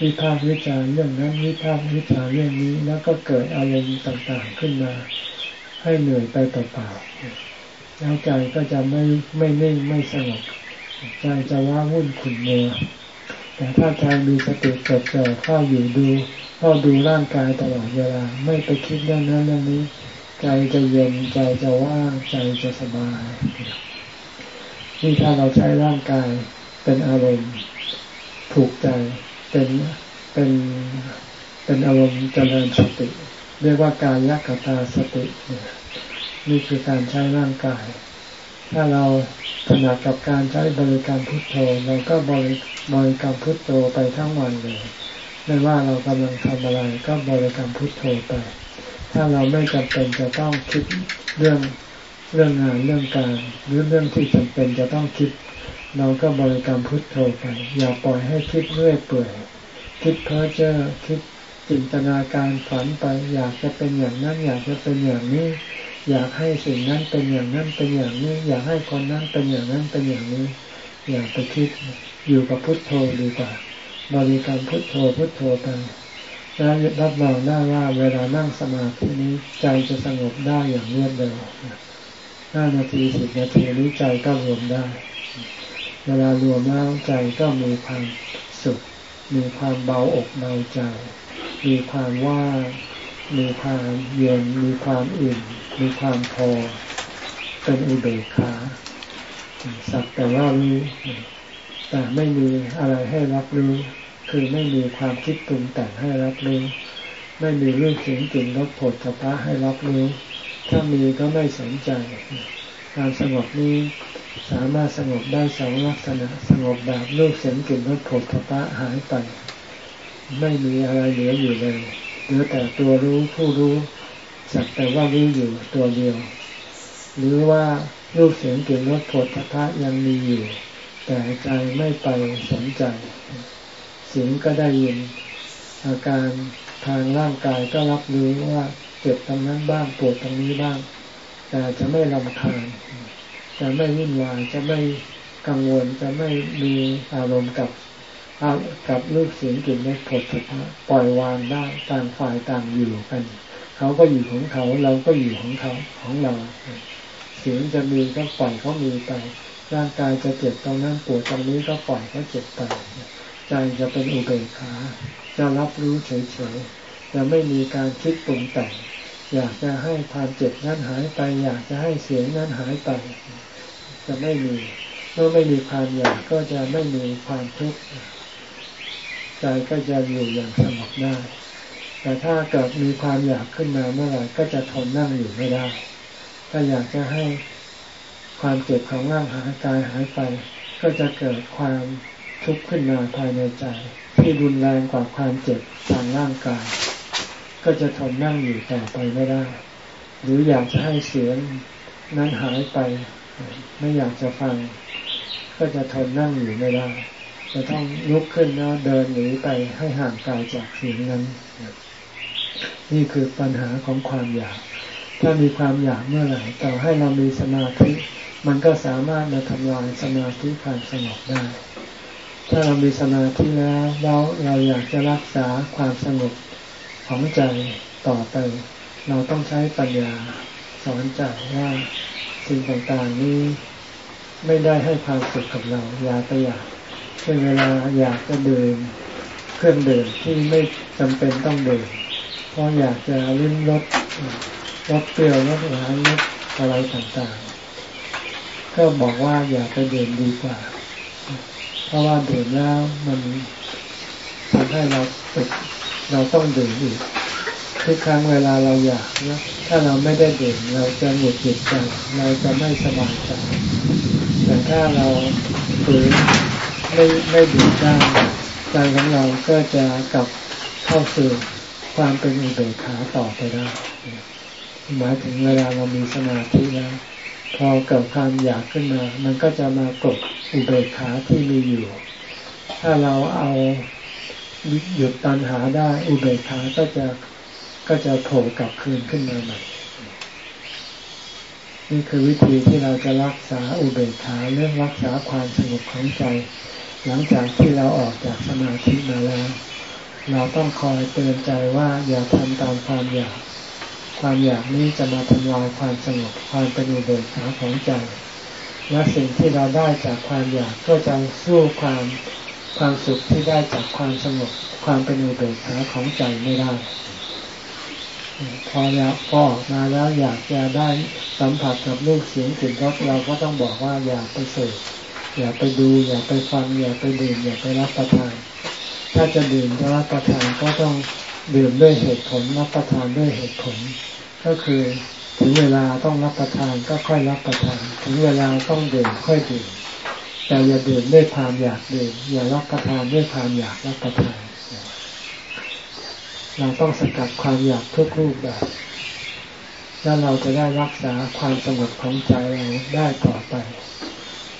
S1: วิพากษ์วิจารณ์เรื่องนั้นวิพากษ์วิจารณ์เรื่องนี้ แล้วก็เกิดอารมณ์ต่างๆขึ้นมา ให้เหนื่อยไปเปล่าๆ แล้วใจก็จะไม่ไม่นิ่งไม่สงบใจจะว่าวุ่นขุ่นมัวแต่ถ้าใจมีสติจดจ่อเข้าอยู่ดูเข้าดูร่างกายตลอดเวลาไม่ไปคิดเรื่องนั้นเรื่องนี้ ใจจะเย็นใจจะว่างใจจะสบายนี่ถ้าเราใช้ร่างกายเป็นอารมณ์ถูกใจเป็นเป็นเป็นอารมณ์เจริญสติ เรียกว่าการยักตาสตินี่ คือการใช้ร่างกาย ถ้าเราถนัดกับการใช้บริการพุทโธเราก็บริบริกรรมพุทโธไปทั้งวันเลยไม่ว่าเรากำลังทำอะไรก็บริกรรมพุทโธไป ถ้าเราไม่จำเป็นจะต้องคิดเรื่องเรื่องงานเรื่องการ หรือเรื่องที่จำเป็นจะต้องคิด เราก็บริกรรมพุทโธไป อย่าปล่อยให้คิดเรื่อยเปื่อยคิดเพ้อเจ้อคิดจินตนาการฝันไป อยากจะเป็นอย่างนั้นอยากจะเป็นอย่างนี้ อยากให้สิ่งนั้นเป็นอย่างนั้นเป็นอย่างนี้ อยากให้คนนั้นเป็นอย่างนั้นเป็นอย่างนี้ อยากไปคิดอยู่กับพุทโธดีกว่าบริกรรมพุทโธพุทโธไปแล้วรับรองได้ว่าเวลานั่งสมาธินี้ใจจะสงบได้อย่างรวดเร็วห้านาทีสิบนาทีนี้ใจก็รวมได้ เวลารวมแล้วใจก็มีความสุข มีความเบาอกเบาใจ มีความว่าง มีความเย็นมีความอิ่มมีความพอ เป็นอุเบกขาสักแต่ว่ารู้แต่ไม่มีอะไรให้รับรู้ คือไม่มีความคิดปรุงแต่งให้รับรู้ ไม่มีเรื่องเสียงกลิ่นรสผลพระให้รับรู้ ถ้ามีก็ไม่สนใจ การสงบนี้สามารถสงบได้สองลักษณะสงบแบบรูปเสียงกลิ่นรสผลพระหายไป ไม่มีอะไรเหลืออยู่เลย หลือแต่ตัวรู้ผู้รู้สักแต่ว่ารู้อยู่ตัวเดียว หรือว่ารูปเสียงกลิ่นรสผลพระยังมีอยู่ แต่ใจไม่ไปสนใจ เสียงก็ได้ยิน อาการทางร่างกายก็รับรู้ว่าเจ็บตรงนั้นบ้างปวดตรงนี้บ้าง แต่จะไม่ลำคาญจะไม่วุ่นวายจะไม่กังวลจะไม่มีอารมณ์กับ กับลูกเสียงกลิ่นในผลสุภปล่อยวางได้ต่างฝ่ายต่างอยู่กัน เขาก็อยู่ของเขาเราก็อยู่ของเขาของเรา เสียงจะมีก็ปล่อยเขามีไป ร่างกายจะเจ็บตรงนั้นปวดตรงนี้ก็ปล่อยเขาเจ็บไปใจจะเป็นอุเบกขาจะรับรู้เฉยๆจะไม่มีการคิดปรุงแต่งอยากจะให้ความเจ็บนั้นหายไป อยากจะให้เสียงนั้นหายไป จะไม่มีเมื่อไม่มีความอยากก็จะไม่มีความทุกข์ ใจก็จะอยู่อย่างสงบได้ แต่ถ้าเกิดมีความอยากขึ้นมาเมื่อไหร่ก็จะทนนั่งอยู่ไม่ได้ ถ้าอยากจะให้ความเจ็บของร่างหายกายหายไป ก็จะเกิดความทุกข์ขึ้นมาภายในใจ ที่รุนแรงกว่าความเจ็บทางร่างกาย ก็จะทนนั่งอยู่ต่อไปไม่ได้ หรืออยากจะให้เสียงนั้นหายไป ไม่อยากจะฟัง ก็จะทนนั่งอยู่ไม่ได้ จะต้องลุกขึ้นแล้วเดินหนีไปให้ห่างไกลจากสียงนั้น นี่คือปัญหาของความอยาก ถ้ามีความอยากเมื่อไหร่ต่อให้เรามีสมาธิ มันก็สามารถมาทำลายสมาธิความสงบได้ ถ้าเรามีสมาธิแล้วเราเราอยากจะรักษาความสงบของใจต่อไป เราต้องใช้ปัญญาสอนใจว่าสิ่งต่างๆนี้ไม่ได้ให้ความสุขกับเรา อย่าไปอยาก เช่นเวลาอยากจะดื่มเครื่องดื่มที่ไม่จำเป็นต้องดื่มเพราะอยากจะลิ้มรสรสเปรี้ยวรสหวานรสอะไรต่างๆ ก็บอกว่าอย่าไปดื่มดีกว่า เพราะว่าดื่มแล้วมันทำให้เราติดเราต้องดื่มอีกทุกครั้งเวลาเราอยากนะถ้าเราไม่ได้ดื่มเราจะหงุดหงิดใจเราจะไม่สบายใจแต่ถ้าเราฝืน ไม่ไม่ดื่มได้ใจของเราก็จะกลับเข้าสู่ความเป็นอุเบกขาต่อไปได้หมายถึงเวลาเรามีสมาธิแล้วพอเกิดความอยากขึ้นมา มันก็จะมากดอุเบกขาที่มีอยู่ ถ้าเราเอาหยุดตัณหาได้อุเบกขาก็จะก็จะโผล่กลับคืนขึ้นมาใหม่ นี่คือวิธีที่เราจะรักษาอุเบกขาเรื่องรักษาความสงบของใจ หลังจากที่เราออกจากสมาธิมาแล้ว เราต้องคอยเตือนใจว่าอย่าทำตามความอยาก ความอยากนี้จะมาทำลายความสงบความเป็นอุเบกขาของใจ และสิ่งที่เราได้จากความอยากก็จะสู้ความความสุขที่ได้จากความสงบความเป็นอุเบกขาของใจไม่ได้พออยากพอออกมาแล้วอยากจะได้สัมผัสกับลูกเสียงกลิ่นรสเราก็ต้องบอกว่าอย่าไปเสพ อย่าไปดู อย่าไปฟัง อย่าไปดื่ม อย่าไปรับประทาน ถ้าจะดื่มจะรับประทานก็ต้องดื่มด้วยเหตุผลรับประทานด้วยเหตุผล ก็คือถึงเวลาต้องรับประทานก็ค่อยรับประทาน ถึงเวลาต้องดื่มค่อยดื่มแต่อย่าดื่มด้วยความอยากดื่มอย่ารับประทานด้วยความอยากรับประทานเราต้องสกัดความอยากทุกรูปแบบแล้วเราจะได้รักษาความสงบของใจเราได้ต่อไป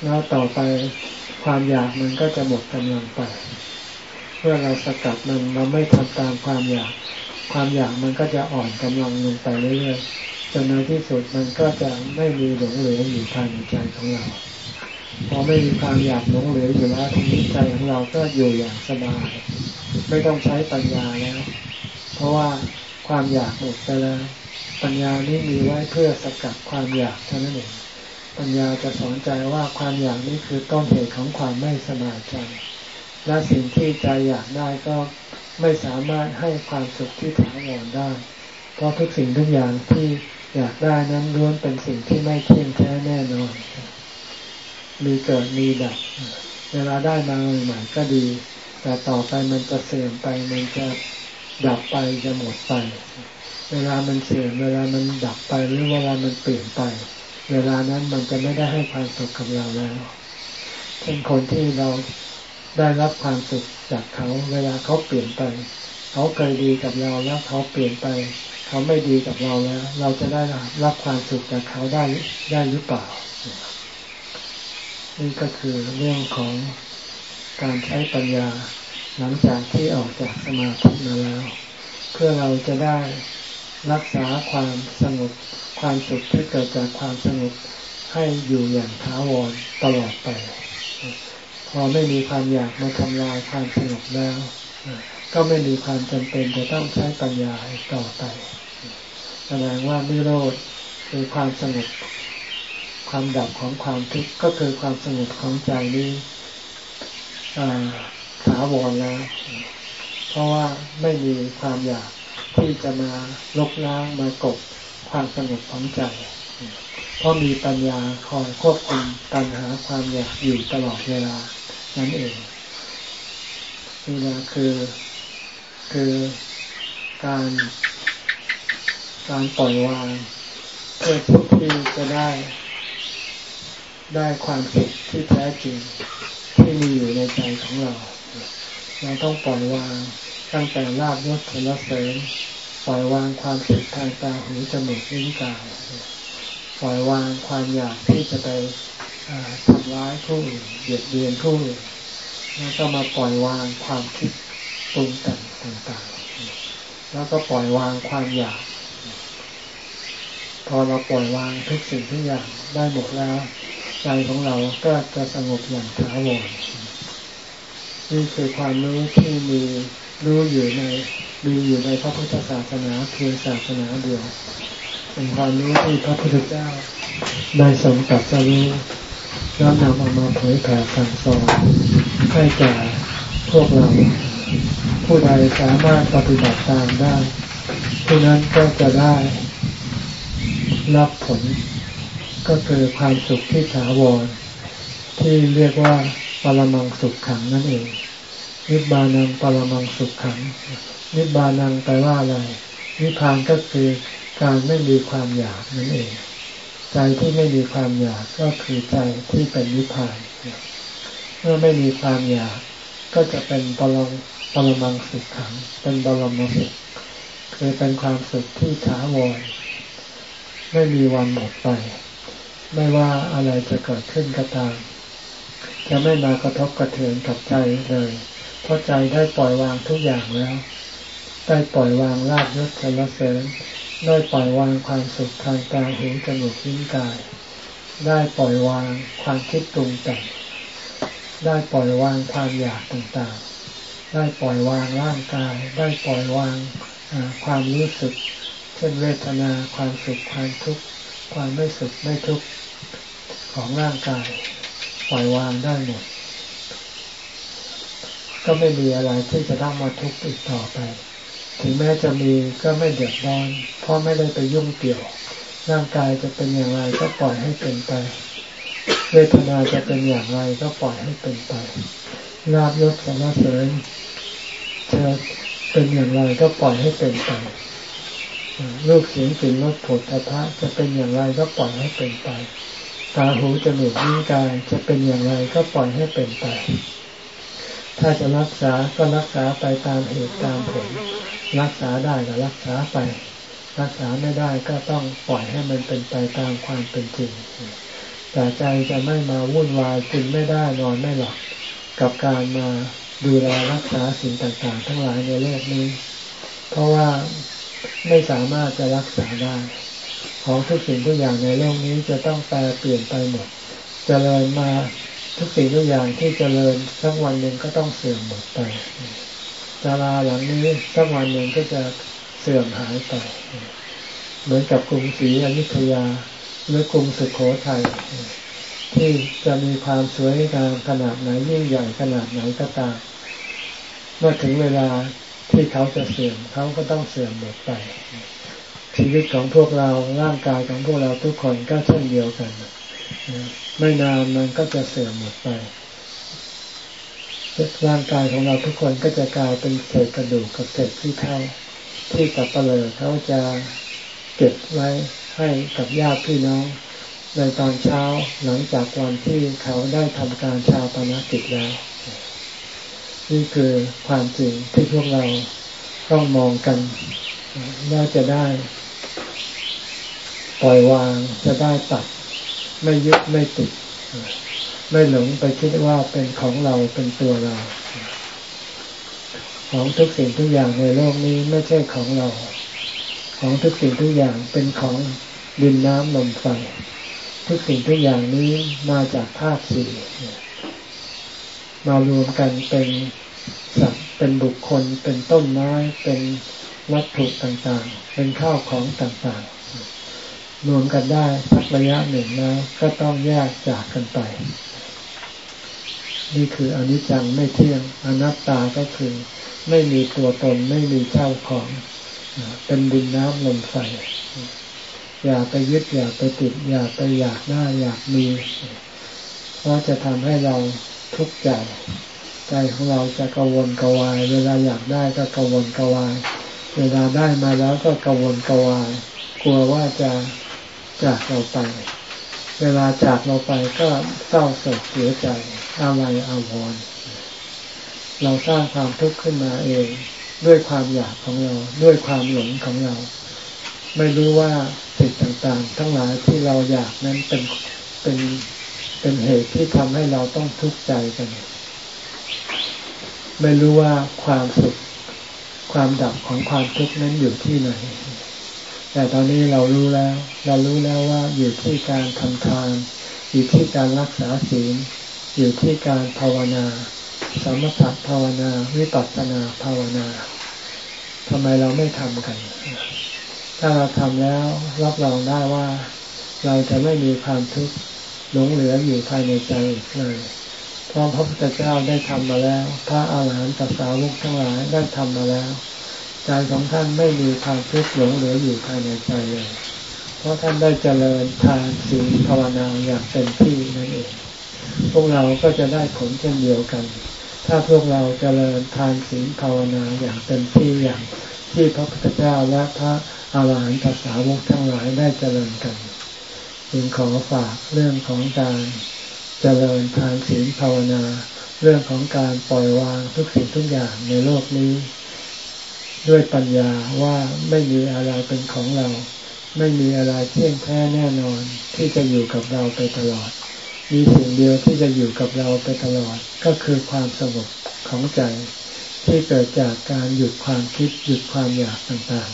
S1: แล้วต่อไปความอยากมันก็จะหมดกำลังไป เมื่อเราสกัดมันเราไม่ทำตามความอยาก ความอยากมันก็จะอ่อนกำลังลงไปเรื่อยๆจนในที่สุดมันก็จะไม่มีหลงเหลืออยู่ภายในใจของเราพอไม่มีความอยากหลงเหลืออยู่แล้วทีนี้ใจของเราก็อยู่อย่างสบาย ไม่ต้องใช้ปัญญาแล้ว เพราะว่าความอยากหมดไปแล้วปัญญานี้มีไว้เพื่อสกัดความอยากเท่านั้นเอง ปัญญาจะสอนใจว่าความอยากนี้คือต้นเหตุของความไม่สบายใจ และสิ่งที่ใจอยากได้ก็ไม่สามารถให้ความสุขที่ถาวรได้ เพราะทุกสิ่งทุกอย่างที่อยากได้นั้นล้วนเป็นสิ่งที่ไม่เที่ยงแท้แน่นอน มีเกิดมีดับ เวลาได้มาใหม่ก็ดี แต่ต่อไปมันจะเสื่อมไป มันจะดับไปจะหมดไป เวลามันเสื่อม เวลามันดับไปหรือเวลามันเปลี่ยนไป เวลานั้นมันจะไม่ได้ให้ความสุขกับเราแล้วเป็นคนที่เราได้รับความสุขจากเขา เวลาเขาเปลี่ยนไป เขาเคยดีกับเราแล้วเขาเปลี่ยนไป เขาไม่ดีกับเราแล้ว เราจะได้รับความสุขจากเขาได้ได้หรือเปล่า นี่ก็คือเรื่องของการใช้ปัญญาหลังจากที่ออกจากสมาธิมาแล้ว เพื่อเราจะได้รักษาความสงบ ความสุขที่เกิดจากความสงบให้อยู่อย่างท้าวรตลอดไป พอไม่มีความอยากมาทำลายความสงบแล้ว ก็ไม่มีความจำเป็นจะต้องใช้ปัญญาต่อไปแสดงว่านิโรธคือความสงบความดับของความทุกข์ก็คือความสงบของใจนี้ถาวรแล้ว เพราะว่าไม่มีความอยากที่จะมาลบล้างมากบ ความสงบของใจ เพราะมีปัญญาคอยควบคุมตัณหาความอยากอยู่ตลอดเวลา นั่นเองนี่นะคือคือการการปล่อยวางเพื่อที่จะได้ ได้ความสุขที่แท้จริงที่มีอยู่ในใจของเรา เราต้องปล่อยวางตั้งแต่ลาบยศผลเสริญ ปล่อยวางความสุขทางตาหูจมูกลิ้นกายปล่อยวางความอยากที่จะไปทำร้ายผู้อื่นเบียดเบียนผู้อื่นแล้วก็มาปล่อยวางความคิดปรุงแต่งต่างๆ แล้วก็ปล่อยวางความอยาก พอเราปล่อยวางทุกสิ่งทุกอย่างได้หมดแล้ว ใจของเราก็จะสงบอย่างถาวรนี่คือความรู้ที่มีรู้อยู่ใน มีอยู่ในพระพุทธศาสนาเพียงศาสนาเดียวเป็นความรู้ที่พระพุทธเจ้าได้ทรงตัสรู้แล้วนำเอามาเผยแผ่สั่งสอนให้แก่พวกเรา ผู้ใดสามารถปฏิบัติตามได้ผู้นั้นก็จะได้รับผล ก็คือความสุขที่ถาวร ที่เรียกว่าปรมังสุขขังนั่นเองนิบานังปรมังสุขขัง นิบานังแปลว่าอะไร นิพานก็คือการไม่มีความอยากนั่นเอง ใจที่ไม่มีความอยากก็คือใจที่เป็นนิพานเมื่อไม่มีความอยาก ก็จะเป็นปรมปรมังสุขขัง เป็นบรมสุข คือเป็นความสุขที่ถาวรไม่มีวันหมดไป ไม่ว่าอะไรจะเกิดขึ้นก็ตาม จะไม่มากระทบกระเทือนกับใจเลย เพราะใจได้ปล่อยวางทุกอย่างแล้ว ได้ปล่อยวางลาบยศสรรเสริญได้ปล่อยวางความสุขทางตาหูจมูกลิ้นกาย ได้ปล่อยวางความคิดตรงแต่งได้ปล่อยวางความอยากต่างๆ ได้ปล่อยวางร่างกาย ได้ปล่อยวางความรู้สึก เช่นเวทนาความสุขความทุกข์ความไม่สุขไม่ทุกข์ของร่างกาย ปล่อยวางได้หมด ก็ไม่มีอะไรที่จะต้องมาทุกข์อีกต่อไป ถึงแม้จะมีก็ไม่เดือดร้อน เพราะไม่ได้ไปยุ่งเกี่ยว ร่างกายจะเป็นอย่างไรก็ปล่อยให้เป็นไป เวทนาจะเป็นอย่างไรก็ปล่อยให้เป็นไปลาบยศสารเสริญจะเป็นอย่างไรก็ปล่อยให้เป็นไปลูกเสียงกลิ่นรสผลพระจะเป็นอย่างไรก็ปล่อยให้เป็นไป ตาหูจมูกนิ้วกายจะเป็นอย่างไรก็ปล่อยให้เป็นไป ถ้าจะรักษาก็รักษาไปตามเหตุตามผล รักษาได้ก็รักษาไป รักษาไม่ได้ก็ต้องปล่อยให้มันเป็นไปตามความเป็นจริง แต่ใจจะไม่มาวุ่นวายกินไม่ได้นอนไม่หลับกับการมาดูแลรักษาสิ่งต่างๆ ทั้งหลายในโลกนี้ เพราะว่าไม่สามารถจะรักษาได้ ของทุกสิ่งทุกอย่างในโลกนี้จะต้องแปลเปลี่ยนไปหมดจเจริญมา ทุกสิ่งทุกอย่างที่เจริญสักวันหนึ่งก็ต้องเสื่อมหมดไปดาราหลังนี้สักวันหนึ่งก็จะเสื่อมหายไป เหมือนกับกรุงศรีอยุธยาหรือกรุงสุขโขทัยที่จะมีความสวยงามขนาดไหนยิ่งใหญ่ขนาดไหนก็ตามเมื่อถึงเวลาที่เขาจะเสื่อมเขาก็ต้องเสื่อมหมดไป ชีวิตของพวกเราร่างกายของพวกเราทุกคนก็เช่นเดียวกัน ไม่นานมันก็จะเสื่อมหมดไปร่างกายของเราทุกคนก็จะกลายเป็นเศษกระดูกกับเศษที่เท่าที่ตับเปลือเขาจะเก็บไว้ให้กับญาติพี่น้อง ในตอนเช้าหลังจากวันที่เขาได้ทำการชาวปนกิจแล้ว นี่คือความจริงที่พวกเราต้องมองกันว่าจะได้ ปล่อยวางจะได้ตัด ไม่ยึดไม่ติด ไม่หลงไปคิดว่าเป็นของเราเป็นตัวเรา ของทุกสิ่งทุกอย่างในโลกนี้ไม่ใช่ของเรา ของทุกสิ่งทุกอย่างเป็นของดินน้ำลมไฟทุกสิ่งทุกอย่างนี้มาจากธาตุสี่มารวมกันเป็นสัตว์เป็นบุคคล เป็นต้นไม้ เป็นวัตถุต่างๆ เป็นข้าวของต่าง รวมกันได้สักระยะหนึ่งแล้วก็ต้องแยกจากกันไป นี่คืออนิจจังไม่เที่ยงอนัตตาก็คือ ไม่มีตัวตนไม่มีเจ้าของเป็นดินน้ำลมไฟอย่าไปยึดอย่าไปติดอย่าไปอยากได้อยากมี เพราะจะทำให้เราทุกข์ใจใจของเราจะกังวลกวาย เวลาอยากได้ก็กังวลกวาย เวลาได้มาแล้วก็กังวลกวาย กลัวว่าจะ จากเราไป เวลาจากเราไปก็เศร้าโศกเสียใจอะไรอาวรณ์เราสร้างความทุกข์ขึ้นมาเอง ด้วยความอยากของเรา ด้วยความหลงของเรา ไม่รู้ว่าสิ่งต่างๆ ทั้งหลายที่เราอยากนั้นเป็นเป็นเป็นเหตุที่ทำให้เราต้องทุกข์ใจกัน ไม่รู้ว่าความสุขความดับของความทุกข์นั้นอยู่ที่ไหน แต่ตอนนี้เรารู้แล้ว เรารู้แล้วว่าอยู่ที่การทำทาน อยู่ที่การรักษาศีล อยู่ที่การภาวนา สมถะภาวนา วิปัสสนาภาวนาทำไมเราไม่ทำกัน ถ้าเราทำแล้วรับรองได้ว่าเราจะไม่มีความทุกข์หลงเหลืออยู่ภายในใจเลย เพราะพระพุทธเจ้าได้ทำมาแล้ว พระอาหารหันตสาวกทั้งหลายได้ทำมาแล้ว ใจของท่านไม่มีความทุกข์หลงเหลืออยู่ภายในใจเลย เพราะท่านได้เจริญทานศีลภาวนาอย่างเต็มที่นั่นเอง พวกเราก็จะได้ผลเช่นเดียวกัน ถ้าพวกเราเจริญทานศีลภาวนาอย่างเต็มที่อย่างที่พระพุทธเจ้าและพระอาหารหันตสาวกทั้งหลายได้เจริญกันจึงขอฝากเรื่องของการเจริญทานศีลภาวนา เรื่องของการปล่อยวางทุกสิ่งทุกอย่างในโลกนี้ ด้วยปัญญาว่าไม่มีอะไรเป็นของเรา ไม่มีอะไรเที่ยงแท้แน่นอนที่จะอยู่กับเราไปตลอด มีสิ่งเดียวที่จะอยู่กับเราไปตลอด ก็คือความสงบของใจ ที่เกิดจากการหยุดความคิดหยุดความอยากต่าง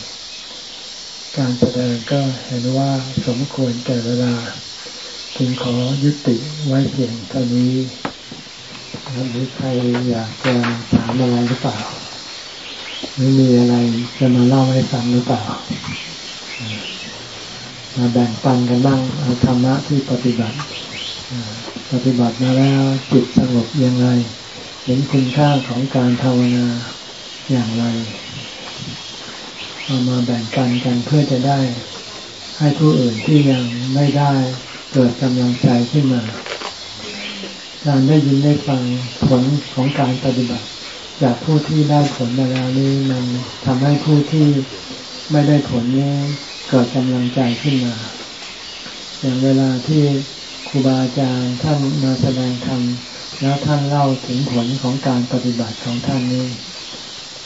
S1: ๆ การแสดงก็เห็นว่าสมควรแก่เวลาจึงขอยุติไว้เพียงเท่านี้หรือใครอยากจะถามอะไรหรือเปล่า หรือมีอะไรจะมาเล่าให้ฟังหรือเปล่า มาแบ่งปันกันบ้างเอาธรรมะที่ปฏิบัติปฏิบัติมาแล้วจิตสงบอย่างไร เห็นคุณค่าของการภาวนาอย่างไร เอามาแบ่งปันกันเพื่อจะได้ ให้ผู้อื่นที่ยังไม่ได้เกิดกำลังใจขึ้นมา การได้ยินได้ฟังผลของการปฏิบัติ จากผู้ที่ได้ผลมาแล้วนี้มันทำให้ผู้ที่ไม่ได้ผลนี้เกิดกำลังใจขึ้นมา อย่างเวลาที่ครูบาอาจารย์ท่านมาแสดงธรรมแล้วท่านเล่าถึงผลของการปฏิบัติของท่านนี้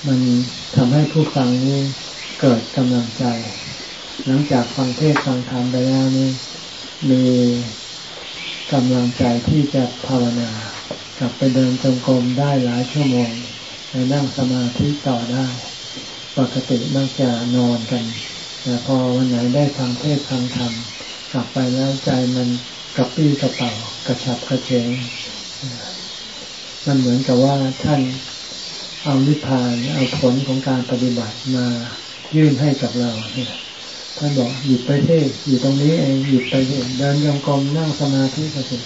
S1: มันทำให้ผู้ฟังนี้เกิดกำลังใจ หลังจากฟังเทศฟังธรรมไปแล้วนี้มีกำลังใจที่จะภาวนากลับไปเดินจงกรมได้หลายชั่วโมง นั่งสมาธิต่อได้ ปกติมักจะนอนกัน แต่พอวันไหนได้ฟังเทศฟังธรรมกลับไปแล้วใจมันกระปี้กระเป๋ากระฉับกระเฉงมันเหมือนกับว่าท่านเอานิพพานเอาผลของการปฏิบัติมายื่นให้กับเราเนี่ยท่านบอกหยุดไปเทศอยู่ตรงนี้เองหยุดไปเองเดินยองกรมนั่งสมาธิก็สิ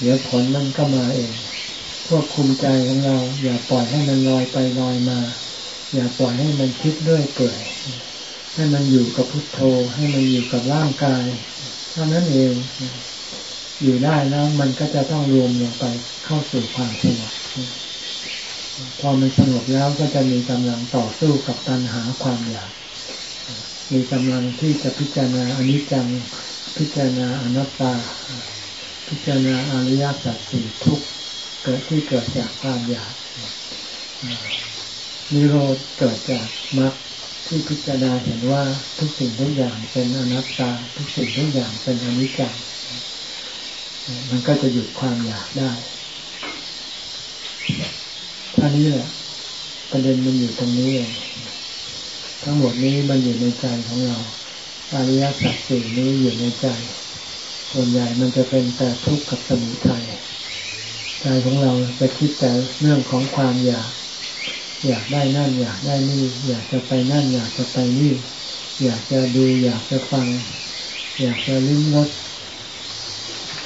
S1: เดี๋ยวผลมันก็มาเอง ควบคุมใจของเรา อย่าปล่อยให้มันลอยไปลอยมา อย่าปล่อยให้มันคิดด้วยเปื่อยให้มันอยู่กับพุทโธ ให้มันอยู่กับร่างกายเท่านั้นเองอยู่ได้แล้วมันก็จะต้องรวมลงไปเข้าสู่ความสงบพอมันสงบแล้วก็จะมีกำลังต่อสู้กับตัณหาความอยาก มีกำลังที่จะพิจารณาอนิจจัง พิจารณาอนัตตา พิจารณาอริยสัจสี่ทุก เกิดที่เกิดจากความอยากนิโรธเกิดจากมรรคที่พิจารณาเห็นว่าทุกสิ่งทุกอย่างเป็นอนัตตา ทุกสิ่งทุกอย่างเป็นอนิจจังมันก็จะหยุดความอยากได้ท่านี้แหละประเด็นมันอยู่ตรงนี้เองทั้งหมดนี้มันอยู่ในใจของเราอริยสัจสี่นี้อยู่ในใจ ส่วนใหญ่มันจะเป็นแต่ทุกข์กับสมุทัย ใจของเราจะคิดแต่เรื่องของความอยาก อยากได้นั่น อยากได้นี่ อยากจะไปนั่น อยากจะไปนี่ อยากจะดู อยากจะฟัง อยากจะลิ้มรส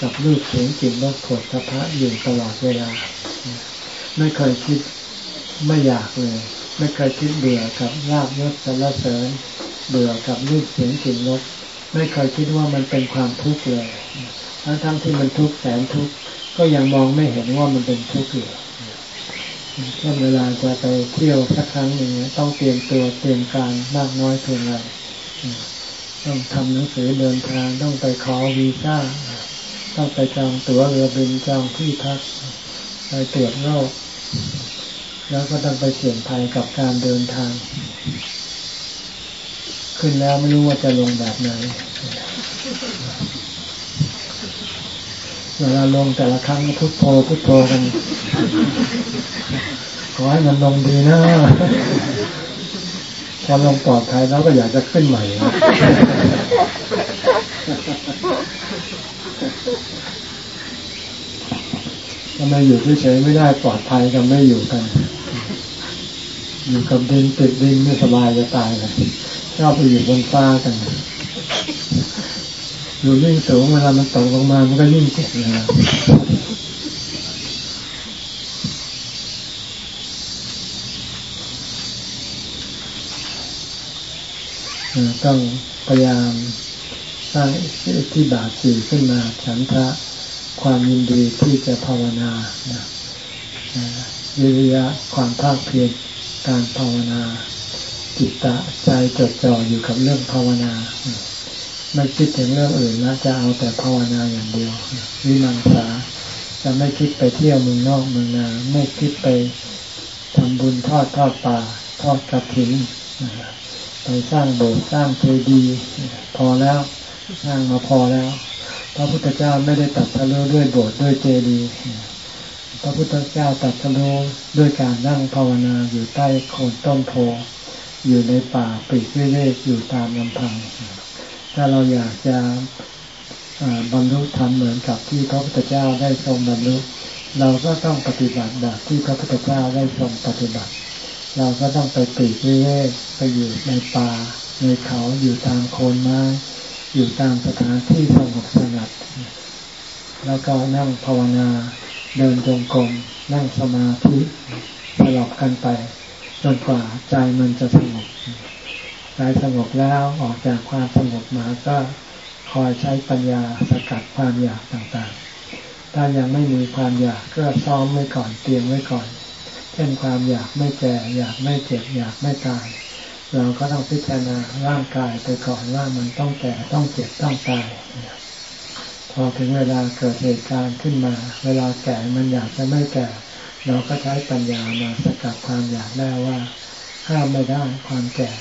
S1: กับรูปเสียงกลิ่นรสผลพระอยู่ตลอดเวลา ไม่เคยคิดไม่อยากเลย ไม่เคยคิดเบื่อกับลาบยศสรรเสริญ เบื่อกับรูปเสียงกลิ่นรสไม่เคยคิดว่ามันเป็นความทุกข์เลยทั้งทั้งที่มันทุกข์แสนทุกข์ ก็ยังมองไม่เห็นว่ามันเป็นทุกข์อยู่เช่นเวลาจะไปเที่ยวสักครั้งหนึ่งต้องเตรียมตัวเตรียมการมากน้อยเพียงไรต้องทำหนังสือเดินทางต้องไปขอวีซ่าต้องไปจองตั๋วเรือบินจองที่พักไปตรวจโรคแล้วก็ต้องไปเสี่ยงภัยกับการเดินทาง ขึ้นแล้วไม่รู้ว่าจะลงแบบไหน เวลาลงแต่ละครั้งพุทโธพุทโธกัน ขอให้มันลงดีนะพอลงปลอดภัยแล้วก็อยากจะขึ้นใหม่ ทำไมอยู่เฉยๆไม่ได้ปลอดภัยกันไม่อยู่กัน อยู่กับดินติดดินไม่สบายจะตายเลยชอบไปอยู่บนฟ้ากัน อยู่ยิ่งสูงเวลามันตกลงมามันก็ยิ่งเจ็บเลยต้องพยายามสร้างที่บาสีขึ้นมาฉันทะความยินดีที่จะภาวนาวิริยะความภาคเพียรการภาวนา จิตตะใจจดจ่ออยู่กับเรื่องภาวนา ไม่คิดถึงเรื่องอื่นนะจะเอาแต่ภาวนาอย่างเดียว วิมังสาจะไม่คิดไปเที่ยวเมืองนอกเมืองนาไม่คิดไปทำบุญทอดทอดป่าทอดกระถิ่นไปสร้างโบสถ์สร้างเจดีย์พอแล้วสร้างมาพอแล้ว พระพุทธเจ้าไม่ได้ตัดทะลุด้วยโบสถ์ด้วยเจดีย์พระพุทธเจ้าตัดทะลุด้วยการนั่งภาวนาอยู่ใต้โคนต้นโพอยู่ในป่าปีกเรื่ยๆอยู่ตามลำพัง ถ้าเราอยากจะบรรลุธรรมเหมือนกับที่พระพุทธเจ้าได้ทรงบรรลุเราก็ต้องปฏิบัติแบบที่พระพุทธเจ้าได้ทรงปฏิบัติ เราก็ต้องไปปีกเรื่อยไปอยู่ในป่าในเขาอยู่ตามโคนไม้อยู่ตามสถานที่สงบสงัด แล้วก็นั่งภาวนาเดินจงกรมนั่งสมาธิสลับกันไปจนกว่าใจมันจะสงบ ใจสงบแล้วออกจากความสงบมาก็คอยใช้ปัญญาสกัดความอยากต่างๆ ถ้ายังไม่มีความอยากก็ซ้อมไว้ก่อนเตรียมไว้ก่อน เช่นความอยากไม่แก่อยากไม่เจ็บอยากไม่ตาย เราก็ต้องพิจารณาร่างกายไปก่อนว่ามันต้องแก่ต้องเจ็บต้องตายพอถึงเวลาเกิดเหตุการณ์ขึ้นมา เวลาแก่มันอยากจะไม่แก่ เราก็ใช้ปัญญามาสกัดความอยากได้ว่าห้ามไม่ได้ความแก่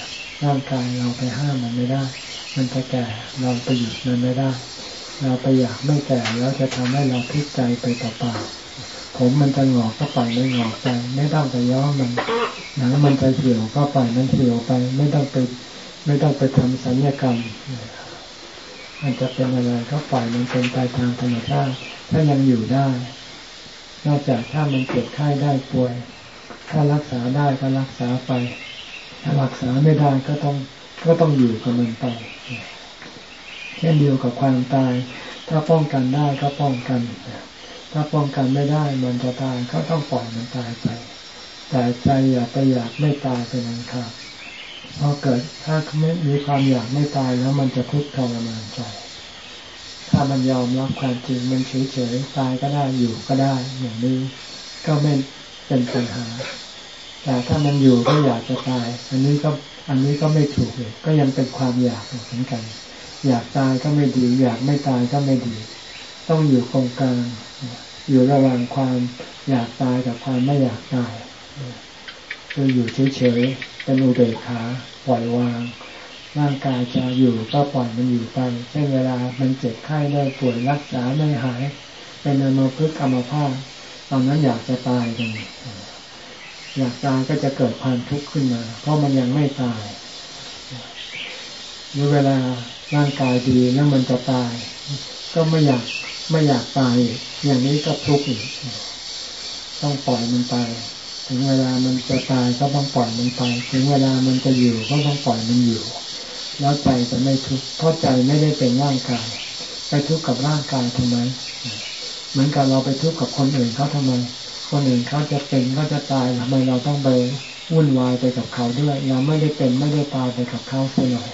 S1: ร่างกายเราไปห้ามมันไม่ได้ มันจะแก่เราไปหยุดมันไม่ได้ เราไปอยากไม่แก่แล้วจะทำให้เราทุกข์ใจไปเปล่าๆผมมันจะงอกก็ปล่อยไม่งอกไป ไม่ต้องไปย้อมมันหนังมันจะเหี่ยวก็ปล่อยมันเหี่ยวไป ไม่ต้องไปไม่ต้องไปทำสัญญกรรมมันจะเป็นอะไรก็ปล่อยมันเป็นไปทางธรรมชาติถ้ายังอยู่ได้ นอกจากถ้ามันเจ็บไข้ได้ป่วย ถ้ารักษาได้ก็รักษาไป ถ้ารักษาไม่ได้ก็ต้องก็ต้องอยู่กับมันไปเช่นเดียวกับความตาย ถ้าป้องกันได้ก็ป้องกัน ถ้าป้องกันไม่ได้มันจะตายก็ต้องปล่อยมันตายไป แต่ใจอย่าไปอยากไม่ตายเป็นอันขาดพอเกิดถ้าไม่มีความอยากไม่ตายแล้วมันจะทุกข์ทรมานใจ ถ้ามันยอมรับความจริงมันเฉยๆตายก็ได้อยู่ก็ได้อย่างนี้ก็ไม่เป็นปัญหา แต่ถ้ามันอยู่ก็อยากจะตาย อันนี้ก็อันนี้ก็ไม่ถูกเลยก็ยังเป็นความอยากเหมือนกัน อยากตายก็ไม่ดี อยากไม่ตายก็ไม่ดี ต้องอยู่ตรงกลางอยู่ระหว่างความอยากตายกับความไม่อยากตายคืออยู่เฉยๆเป็นอุเบกขาปล่อยวาง ร่างกายจะอยู่ก็ปล่อยมันอยู่ไปเช่นเวลามันเจ็บไข้ได้ป่วยรักษาไม่หาย เป็นอมพฤกษ์อัมพาตตอนนั้นอยากจะตายกัน อยากตายก็จะเกิดความทุกข์ขึ้นมา เพราะมันยังไม่ตายเมื่อเวลาร่างกายดีแล้วมันจะตาย ก็ไม่อยากไม่อยากตาย อย่างนี้ก็ทุกข์อีกต้องปล่อยมันไป ถึงเวลามันจะตายก็ต้องปล่อยมันไป ถึงเวลามันจะอยู่ก็ต้องปล่อยมันอยู่ แล้วใจจะไม่ทุกข์เพราะใจไม่ได้เป็นร่างกาย ไปทุกข์กับร่างกายทำไม เหมือนกับเราไปทุกข์กับคนอื่นเขาทำไม คนอื่นเขาจะเป็นเขาจะตายทำไมเราต้องไปวุ่นวายไปกับเขาด้วยเราไม่ได้เป็นไม่ได้ตายไปกับเขาเสียหน่อย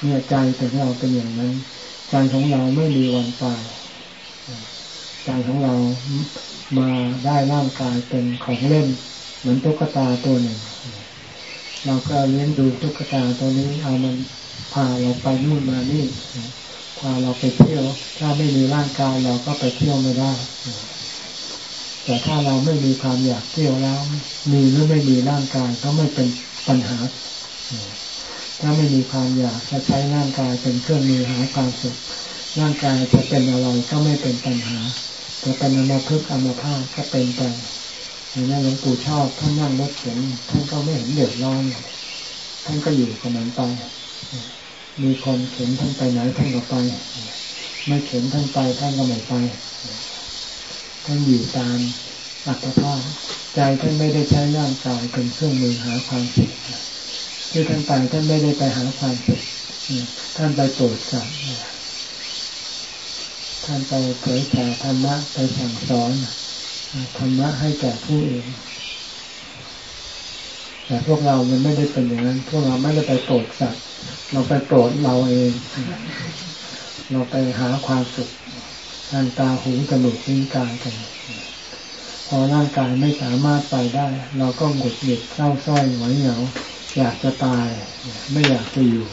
S1: เนี่ยใจของเราเป็นอย่างนั้นใจของเราไม่มีวันตายใจของเรามาได้ร่างกายเป็นของเล่น เหมือนตุ๊กตาตัวหนึ่ง เราก็เลี้ยงดูตุ๊กตาตัวนี้ เอามันพาเราไปนู่นมานี่พาเราไปเที่ยว ถ้าไม่มีร่างกายเราก็ไปเที่ยวไม่ได้ แต่ถ้าเราไม่มีความอยากเที่ยวแล้ว มีหรือไม่มีร่างกายก็ไม่เป็นปัญหา ถ้าไม่มีความอยากจะใช้ร่างกายเป็นเครื่องมือหาความสุข ร่างกายจะเป็นอะไรก็ไม่เป็นปัญหา จะเป็นอนาพึกอนาภาก็เป็นไปอย่างนั้นหลวงปู่ชอบท่านนั่งรถเข็นท่านก็ไม่เห็นเดือดร้อนท่านก็อยู่กับมันไปมีคนเข็นท่านไปไหนท่านก็ไป ไม่เข็นท่านไปท่านก็ไม่ไป ท่านอยู่ตามอัตภาพใจท่านไม่ได้ใช้ร่างกายเป็นเครื่องมือหาความสุขที่ท่านไปท่านไม่ได้ไปหาความสุขท่านไปโปรดสัตว์ท่านไปเผยแผ่ธรรมะไปสั่งสอนธรรมะให้แก่ผู้อื่นแต่พวกเรามันไม่ได้เป็นอย่างนั้น พวกเราไม่ได้ไปโปรดสัตว์ เราไปโปรดเราเอง เราไปหาความสุข ทางตาหูจมูกลิ้นกายกัน พอร่างกายไม่สามารถไปได้ เราก็หงุดหงิดเศร้าส้อยหงอยเหงาอยากจะตาย ไม่อยากจะอยู่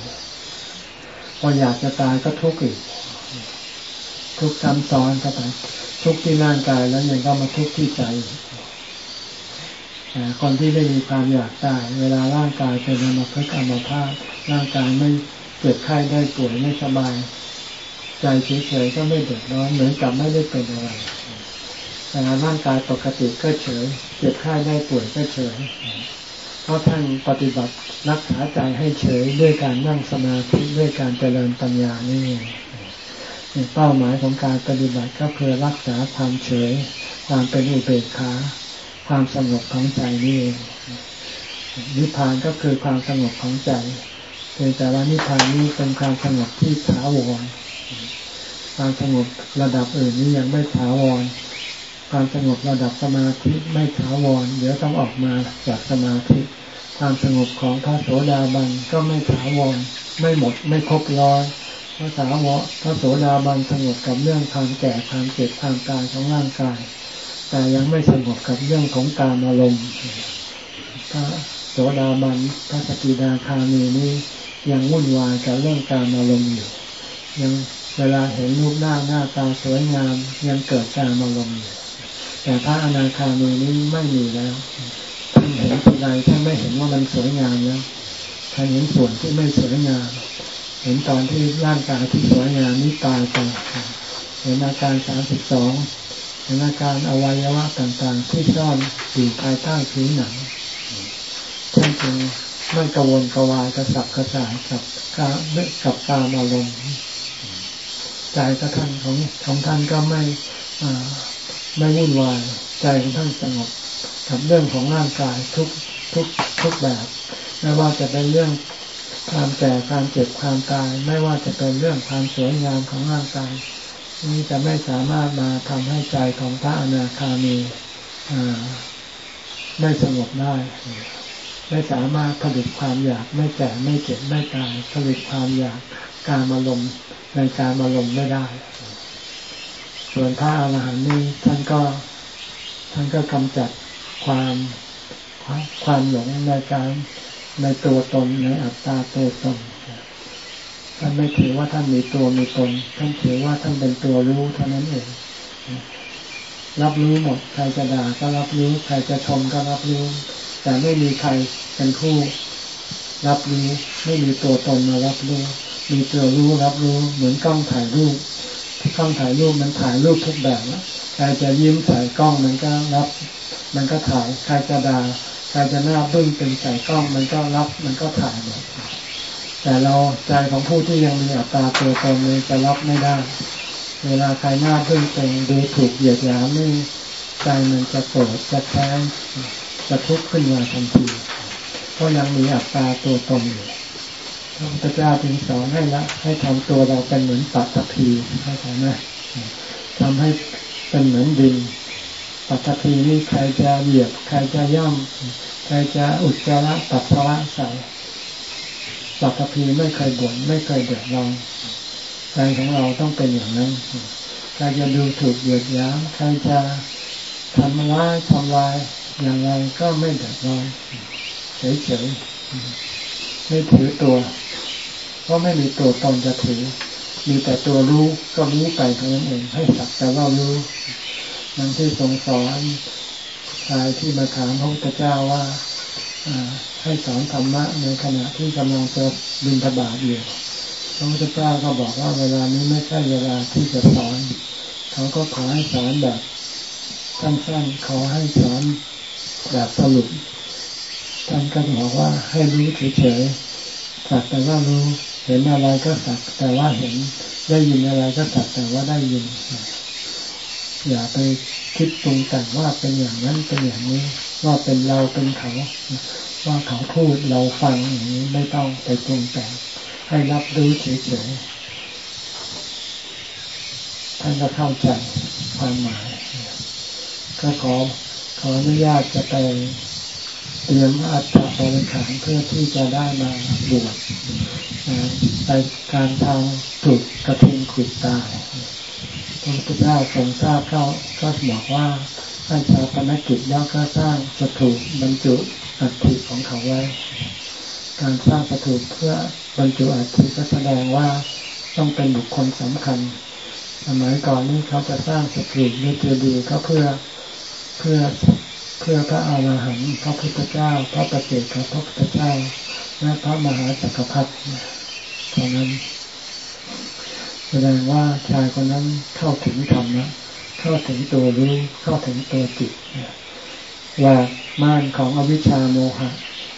S1: พออยากจะตายก็ทุกข์อีก ทุกข์ซ้ำซ้อนเข้าไปทุกข์ที่ร่างกายแล้วยังก็มาทุกข์ที่ใจคนที่ไม่มีความอยากตายเวลาร่างกายเป็นอมพฤกอมพาตร่างกายไม่เจ็บไข้ได้ป่วยไม่สบาย ใจเฉยๆก็ไม่เดือดร้อนเหมือนกับไม่ได้เป็นอะไรแต่ร่างกายปกติก็เฉยเจ็บไข้ได้ป่วยก็เฉยเพราะท่านปฏิบัติรักษาใจให้เฉยด้วยการนั่งสมาธิด้วยการเจริญปัญญานี่เป้าหมายของการปฏิบัติก็เพื่อรักษาความเฉย ความเป็นอุเบกขาความสงบของใจนี่เองนิพพานก็คือความสงบของใจเพียงแต่ว่านิพพานนี้เป็นความสงบที่ถาวร ความสงบระดับอื่นนี้ยังไม่ถาวร ความสงบระดับสมาธิไม่ถาวร เดี๋ยวต้องออกมาจากสมาธิ ความสงบของพระโสดาบันก็ไม่ถาวร ไม่หมดไม่ครบร้อยพระสาวะพระโสดาบันสงบกับเรื่องความแก่ความเจ็บความตายของร่างกาย แต่ยังไม่สงบกับเรื่องของการอารมณ์พระโสดาบันพระสกิดาคามีนี้ยังวุ่นวายกับเรื่องการอารมณ์อยู่ ยัง เวลาเห็นรูปหน้าหน้าตาสวยงามยังเกิดการอารมณ์อยู่แต่พระอนาคามีนี้ไม่มีแล้วท่านเห็นทีไรท่านไม่เห็นว่ามันสวยงามแล้วท่านเห็นส่วนที่ไม่สวยงาม เห็นตอนที่ร่างกายที่สวยงามนี้ตายไปเห็นอาการสามสิบสองเห็นอาการอวัยวะต่างๆ ที่ซ่อนอยู่ภายใต้ผิวหนังท่านจึงไม่กระวนกวายกระสับกระส่ายกับการกับการอารมณ์ ใจก็ท่านของของท่านก็ไม่ไม่วุ่นวายใจของท่านสงบกับเรื่องของร่างกายทุกทุกทุกแบบไม่ว่าจะเป็นเรื่องความแก่ความเจ็บความตาย ไม่ว่าจะเป็นเรื่องความสวยงามของร่างกายนี่จะไม่สามารถมาทำให้ใจของพระอนาคามีไม่สงบได้ไม่สามารถผลิตความอยากไม่แก่ไม่เจ็บไม่ตายผลิตความอยากการมาลม ในการมาลมไม่ได้ ส่วนพระอรหันต์นี้ท่านก็ท่านก็กำจัดความความหลงในการในตัวตนในอัตตาตัวตนท่านไม่ถือว่าท่านมีตัวมีตน ท่านถือว่าท่านเป็นตัวรู้เท่านั้นเอง รับรู้หมด ใครจะด่าก็รับรู้ ใครจะชมก็รับรู้ แต่ไม่มีใครเป็นผู้รับรู้ ไม่มีตัวตนมารับรู้ มีตัวรู้รับรู้เหมือนกล้องถ่ายรูปที่กล้องถ่ายรูปมันถ่ายรูปทุกแบบนะใครจะยิ้มใส่กล้องมันก็รับ มันก็ถ่ายใครจะด่าใครจะหน้าบึ้งเป็นใส่กล้องมันก็รับ มันก็ถ่ายหมดแต่เราใจของผู้ที่ยังมีอัตตาตัวตนเลยจะรับไม่ได้ เวลาใครหน้าพึ่งเป็นดูถูกเหยียดหยามนี่ใจมันจะโกรธจะแค้นจะทุกข์ขึ้นมาทันทีเพราะยังมีอัตตาตัวตนอยู่ พระเจ้าจึงสอนให้ละให้ทำตัวเราเป็นเหมือนปัตตภีเข้าใจไหมทำให้เป็นเหมือนดินปัตตภีนี่ใครจะเหยียบ ใครจะย่ำใครจะอุจจาระปัสสาวะใส่สัพพีไม่เคยบ่นไม่เคยเดือดร้อนใจของเราต้องเป็นอย่างนั้นใครจะดูถูกเหยียดย้ำใครจะทำร้ายทำลายอย่างไรก็ไม่เดือดร้อนเฉยๆไม่ถือตัว ราะไม่มีตัวตนจะถือ มีแต่ตัวรู้ก็รู้ไปเท่านั้นเอง ให้สักแต่ว่ารู้มันที่ทรงสอนชายที่มาถามพระพุทธเจ้าว่าให้สอนธรรมะในขณะที่กำลังจะบินทบาทอยู่พระพุทธเจ้าก็บอกว่าเวลานี้ไม่ใช่เวลาที่จะสอน เขาก็ขอให้สอนแบบสั้นๆขอให้สอนแบบสรุปท่านก็บอกว่าให้รู้เฉยๆสักแต่ว่ารู้ เห็นอะไรก็สักแต่ว่าเห็นได้ยินอะไรก็สักแต่ว่าได้ยิน อย่าไปคิดตรงแต่งว่าเป็นอย่างนั้นเป็นอย่างนี้ ว่าเป็นเราเป็นเขา ว่าเขาพูดเราฟังอย่างนี้ไม่ต้องไปปรุงแต่ง ให้รับรู้เฉยๆท่านก็เข้าใจความหมาย ก็ขอขออนุญาตจะไปเตรียมอัตบริขารเพื่อที่จะได้มาบวช ไปการทางถูกกระทิงขุดตายพระพุทธเจ้าทรงทราบเข้าก็บอกว่าให้ชาปนกิจแล้วก็สร้างสถูปบรรจุอัฐิของเขาไว้ การสร้างสถูปเพื่อบรรจุอัฐิก็แสดงว่าต้องเป็นบุคคลสำคัญ สมัยก่อนนี่เขาจะสร้างสถูปหรือเจดีย์ก็เพื่อเพื่อเพื่อพระอาหารหันต์พระพุทธเจ้า พระประเจกพระพุทธเจ้าและพระมหาจักรพรรดิ เท่านั้น แสดงว่าชายคนนั้นเข้าถึงธรรมะเข้าถึงตัวรู้เข้าถึงตัวจิตว่าม่านของอวิชชาโมหะ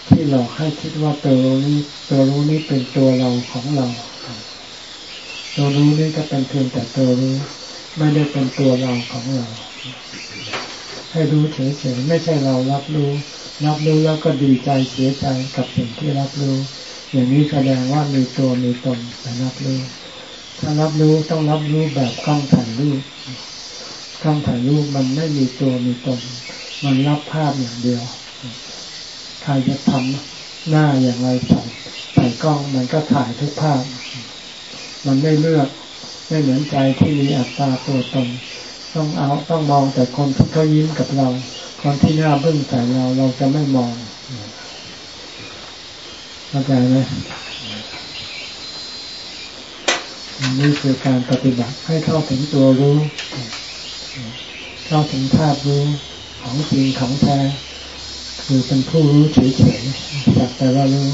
S1: ที่หลอกให้คิดว่าตัวรู้นี้ตัวรู้นี้เป็นตัวเราของเรา ตัวรู้นี้ก็เป็นเพียงแต่ตัวรู้ ไม่ได้เป็นตัวเราของเรา ให้รู้เฉยๆไม่ใช่เรารับรู้ รับรู้แล้วก็ดีใจเสียใจกับสิ่งที่รับรู้ อย่างนี้แสดงว่ามีตัวมีตนแต่รับรู้ถ้ารับรู้ต้องรับรู้แบบกล้องถ่ายรูปกล้องถ่ายรูปมันไม่มีตัวมีตน มันรับภาพอย่างเดียวใครจะทำหน้าอย่างไรใส่ใส่กล้องมันก็ถ่ายทุกภาพ มันไม่เลือกไม่เหมือนใจที่มีอัตตาตัวตนต้องเอาต้องมองแต่คนที่เขายิ้มกับเรา คนที่หน้าบึ้งใส่เราเราจะไม่มอง เข้าใจไหมนี่คือการปฏิบัติให้เข้าถึงตัวรู้ เข้าถึงธาตุรู้ของจริงของแท้คือเป็นผู้รู้เฉยๆสักแต่ว่ารู้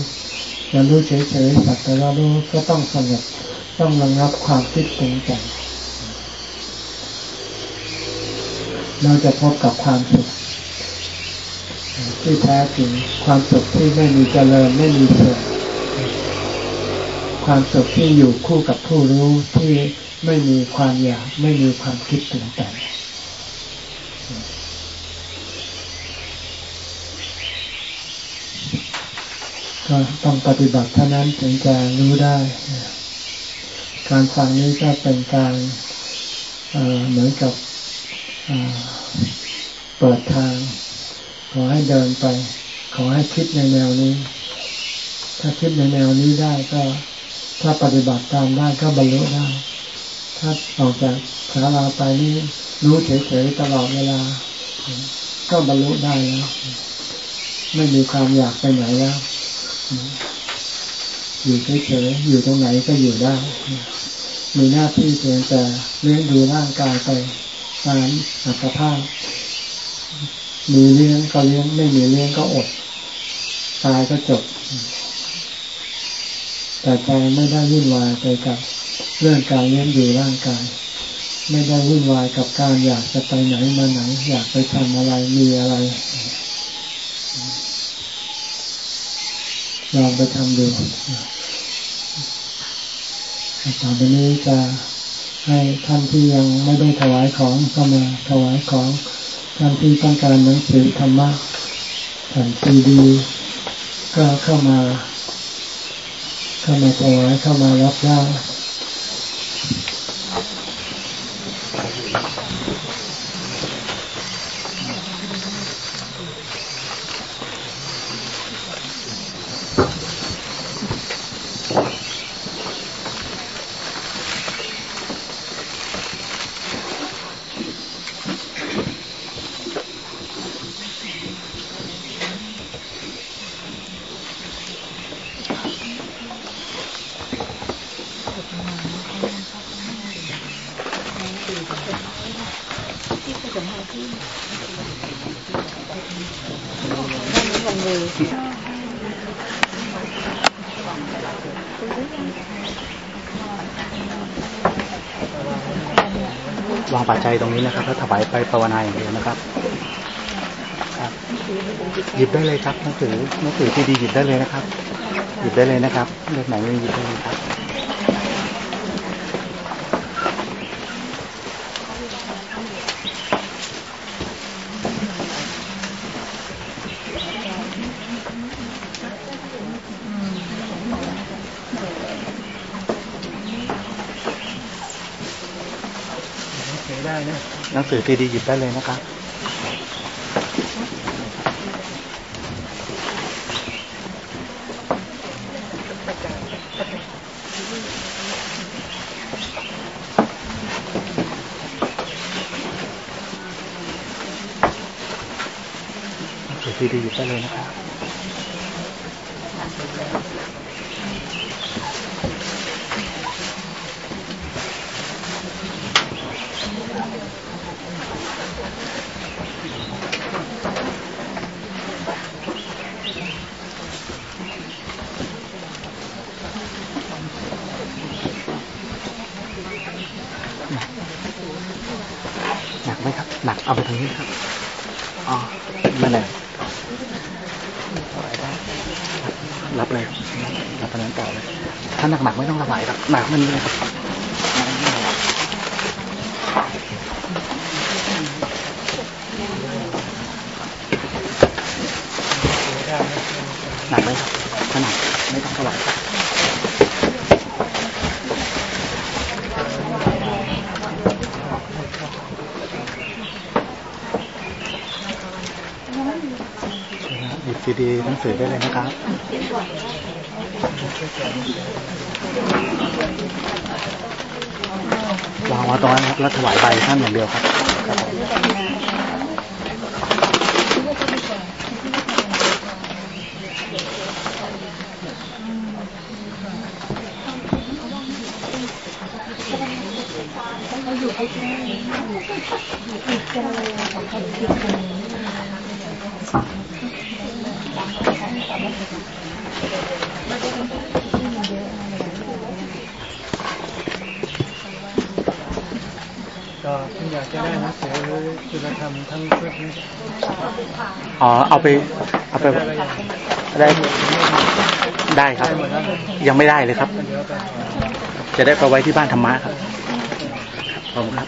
S1: จะรู้เฉยๆสักแต่ว่ารู้ก็ต้องสงบต้องระงับความคิดปรุงแต่งเราจะพบกับความสุข ที่แท้จริงความสุขที่ไม่มีเจริญไม่มีเสื่อมความสุขที่อยู่คู่กับผู้รู้ที่ไม่มีความอยากไม่มีความคิดถึงแต่ก็ต้องปฏิบัติเท่านั้นถึงจะรู้ได้ การฟังนี้ก็เป็นการเหมือนกับเปิดทาง ขอให้เดินไป ขอให้คิดในแนวนี้ ถ้าคิดในแนวนี้ได้ก็ ถ้าปฏิบัติตามได้ก็บรรลุได้ ถ้าออกจากสาราไปนี่รู้เฉยๆตลอดเวลา ก็บรรลุได้แล้ว ไม่มีความอยากไปไหนแล้ว อยู่เฉยๆอยู่ตรงไหนก็อยู่ได้ มีหน้าที่เพียงแต่เลี้ยงดูร่างกายไปตามอัตภาพ มีเลี้ยงก็เลี้ยงไม่มีเลี้ยงก็อด ตายก็จบ แต่ใจไม่ได้วุ่นวายไปกับเรื่องการเลี้ยงดูร่างกาย ไม่ได้วุ่นวายกับการอยากจะไปไหนมาไหน อยากไปทำอะไรมีอะไรลองไปทำดูต่อไปนี้จะให้ท่านที่ยังไม่ได้ถวายของเข้ามาถวายของ ท่านที่ต้องการหนังสือธรรมะแผ่นซีดีก็เข้ามา เข้ามาถวายเข้ามารับได้
S2: ใจตรงนี้นะครับแล้วถวายไปภาวนาอย่างเดียวนะครับหยิบได้เลยครับห นังสือหนังสือที่ดีหยิบได้เลยนะครับ หยิบได้เลยนะครับเลือกไหนไม่หยิบได้เลยครับหนังสือซีดีหยิบได้เลยนะครับ ที ดีไปเลยนะครับ หนักไหมครับ หนักเอาไปทางนี้ครับ อ๋อไม่เลยรับเลย รับไปนั้นต่อเลย ถ้าหนักหนักๆไม่ต้องระบายครับ หนักมันนี่เลยครับ หนักไหมครับถ้าหนักไม่ต้องเท่าไหร่ครับ หยิบซีดีหนั งสือได้เลยนะครับวางไว้ตรงนั้นครับแล้วถวายใบท่านอย่างเดียวครับ
S1: ก็อยากจะได้หนังสือคุณธรรมทั้งชุดนี้
S2: อ๋อเอาไปเอาไปได้ได้ครับ ยังไม่ได้เลยครับ จะได้ไปไว้ที่บ้านธรรมะครับขอบคุณครับ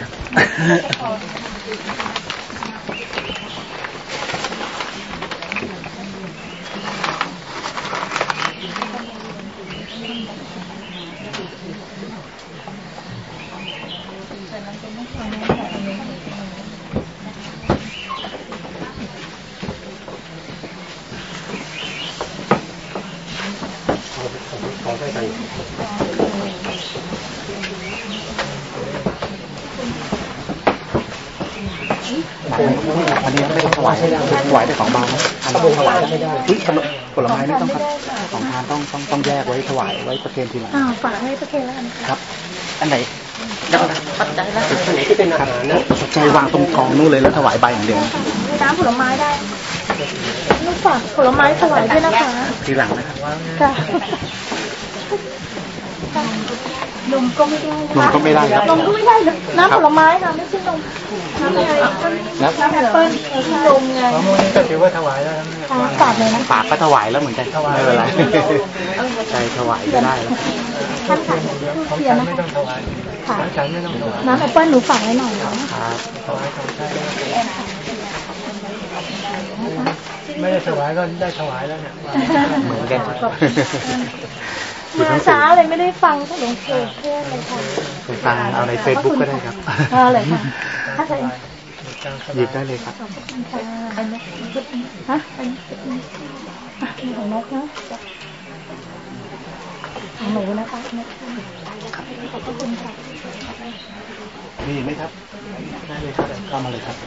S2: อันนี้ไม่ต้องถวายถวายได้สองใบนะอันนี้ถวาย ไม่ได้อุ๊ยผลไม้ไม่ต้องครับของทานต้องต้องต้องแยกไว้ถวายไว้ประเคนทีหลัง
S3: อ่าฝากให้ประเคนแล้วกันค่ะ
S2: ครับ อันไหนได้ไหมปัจจัยละอันไหนที่เป็นอาหารนะปัจจัยวางตรงกองนู้นเลยแล้วถวายใบอย่างเดียว
S3: น้ำผลไม้ได้ลูกฝากผลไม้ถวายด้วยนะคะ
S2: ทีหลังนะครับ
S3: ค่ะนมก็ไม่ได้
S2: นมก็ไม่ได้ครับ
S3: นมก็ไม่ได้เลยน้ำผลไม้ค่ะไม่ใช่นมน้ำอะไร
S2: นะ
S3: น้ำแอปเปิ้ลนมไง
S1: ข้อมูลนี้ก็ถือว่าถวายแล้วนะ เนี่ย
S3: อ่าฝากเลยนะ
S2: ปากก็ถวายแล้วเหมือนกันไม่เป็นไรใจถวายก็ได้แล้ว
S3: ท่านค่ะ
S1: ของ
S3: เทีย
S1: ฉั
S3: น
S1: น
S3: นะ
S1: ไม่ต้องถวายของฉันไม่ต้องถวาย
S3: น้ำแอปเปิ้ลหนูฝากไว้หน่อยเนาะ
S2: ครับ
S1: ถวายของฉันไม่ได้ถวายก็ได้ถวายแล้วเนี่ย
S2: เหมือนกัน
S3: มาช้าเลยไม่ได้ฟังก็หลวงปู่เพื่อนเลยค่ะ
S2: ไปฟังเอาในเฟซบุ๊กก็ได้ครับ
S3: เออเลยค่ะถ้าใคร
S2: หยิบได้เลยครับ
S3: อันนี้ฮะอันนี้อะของนกนะของหนูนะคะนกขอบคุณค่ะ
S2: มีอีกไหมครับได้เลยครับเข้ามาเลยครับ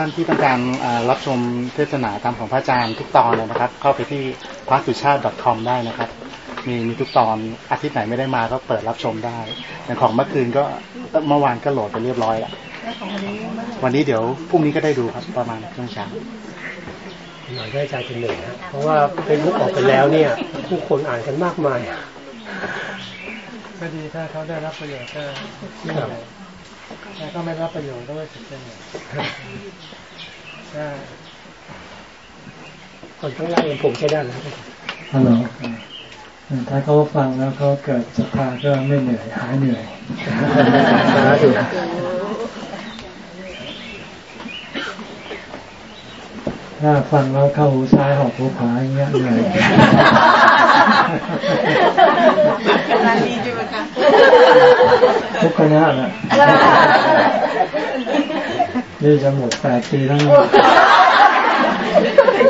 S1: ทุกท่าน
S4: ที่
S2: ต้องการอ่ารับชมเทศนาธรรมของพระอาจารย์ทุกตอนเลยนะครับ เข้าไปที่พระสุชาติ .com ได้นะครับ มีมีทุกตอนอาทิตย์ไหนไม่ได้มาก็เปิดรับชมได้อย่างของเมื่อคืนก็เมื่อวานก็โหลดไปเรียบร้อยแล้ววันนี้เดี๋ยวพรุ่งนี้ก็ได้ดูครับประมาณช่วงเช้า
S4: หน่อยได้ใจเป็นหนึ่งนะเพราะว่าเป็นมุกออกไปแล้วเนี่ย ผู้คนอ่านกันมากมาย
S1: ก็ดีถ้าเขาได้รับประโยชน์ก็ยิ่งใหญ่ ถ้าเขาไม่รับประโยชน์ก็ไม่สุดเป็นอย่างถ้า
S4: คนทั้งหลายเองผมใช้ได้แล้ว
S1: ฮัลโหลถ้าเขาฟังแล้วเขาเกิดศรัทธาก็ไม่เหนื่อยหายเหนื่อย
S4: สาธุ
S1: ถ้าฟังแล้วเข้าหูซ้ายออกหูขวาอย่างเงี้ยเหนื่อย
S5: ร้านนี้ใช่ไหมคะ
S1: ทุกคณะแหละนี่จะหมดแปดปีแล้วนะ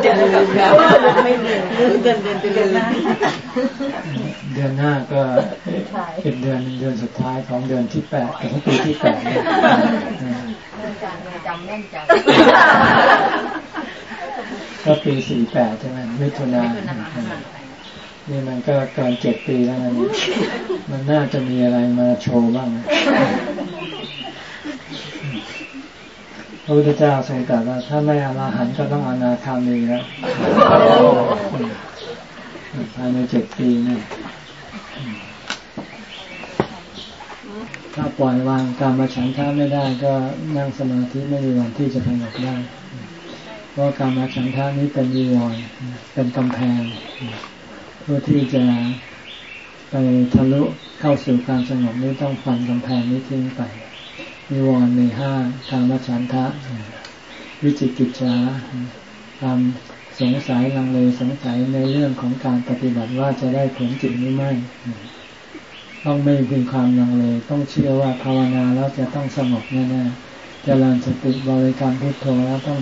S5: เดินแล้วไม่เดินเดินเดินไปเดินหน้า
S1: เดือนหน้าก็อีกเดือนหนึ่งเดือนสุดท้ายของเดือนที่แปดของปีที่แปดเนี่ยก็ปีสี่แปดใช่ไหมมิถุนา นี่มันก็เกินเจ็ดปีแล้วนะเนี่ยมันน่าจะมีอะไรมาโชว์บ้างนะพระพุทธเจ้าทรงตรัสว่าถ้าไม่อรหันต์ก็ต้องอนาคามีแล้วภายในเจ็ดปีเนี่ยถ้าปล่อยวางการมาฉันท่าไม่ได้ก็นั่งสมาธิไม่มีวันที่จะสงบได้ เพราะการมาฉันท่านี้เป็นยีวรณ์เป็นกำแพงเพื่อที่จะไปทะลุเข้าสู่การสงบนี้ต้องฟันกำแพงนี้ทิ้งไปนิวรณ์มีห้าการมาฉันทะ วิจิกิจฉาความสงสัยลังเลสงสัยในเรื่องของการปฏิบัติว่าจะได้ผลจริงหรือไม่ ต้องไม่มีความลังเล ต้องเชื่อว่าภาวนาแล้วจะต้องสงบแน่ๆเจริญสติบริกรรมพุทโธแล้วต้อง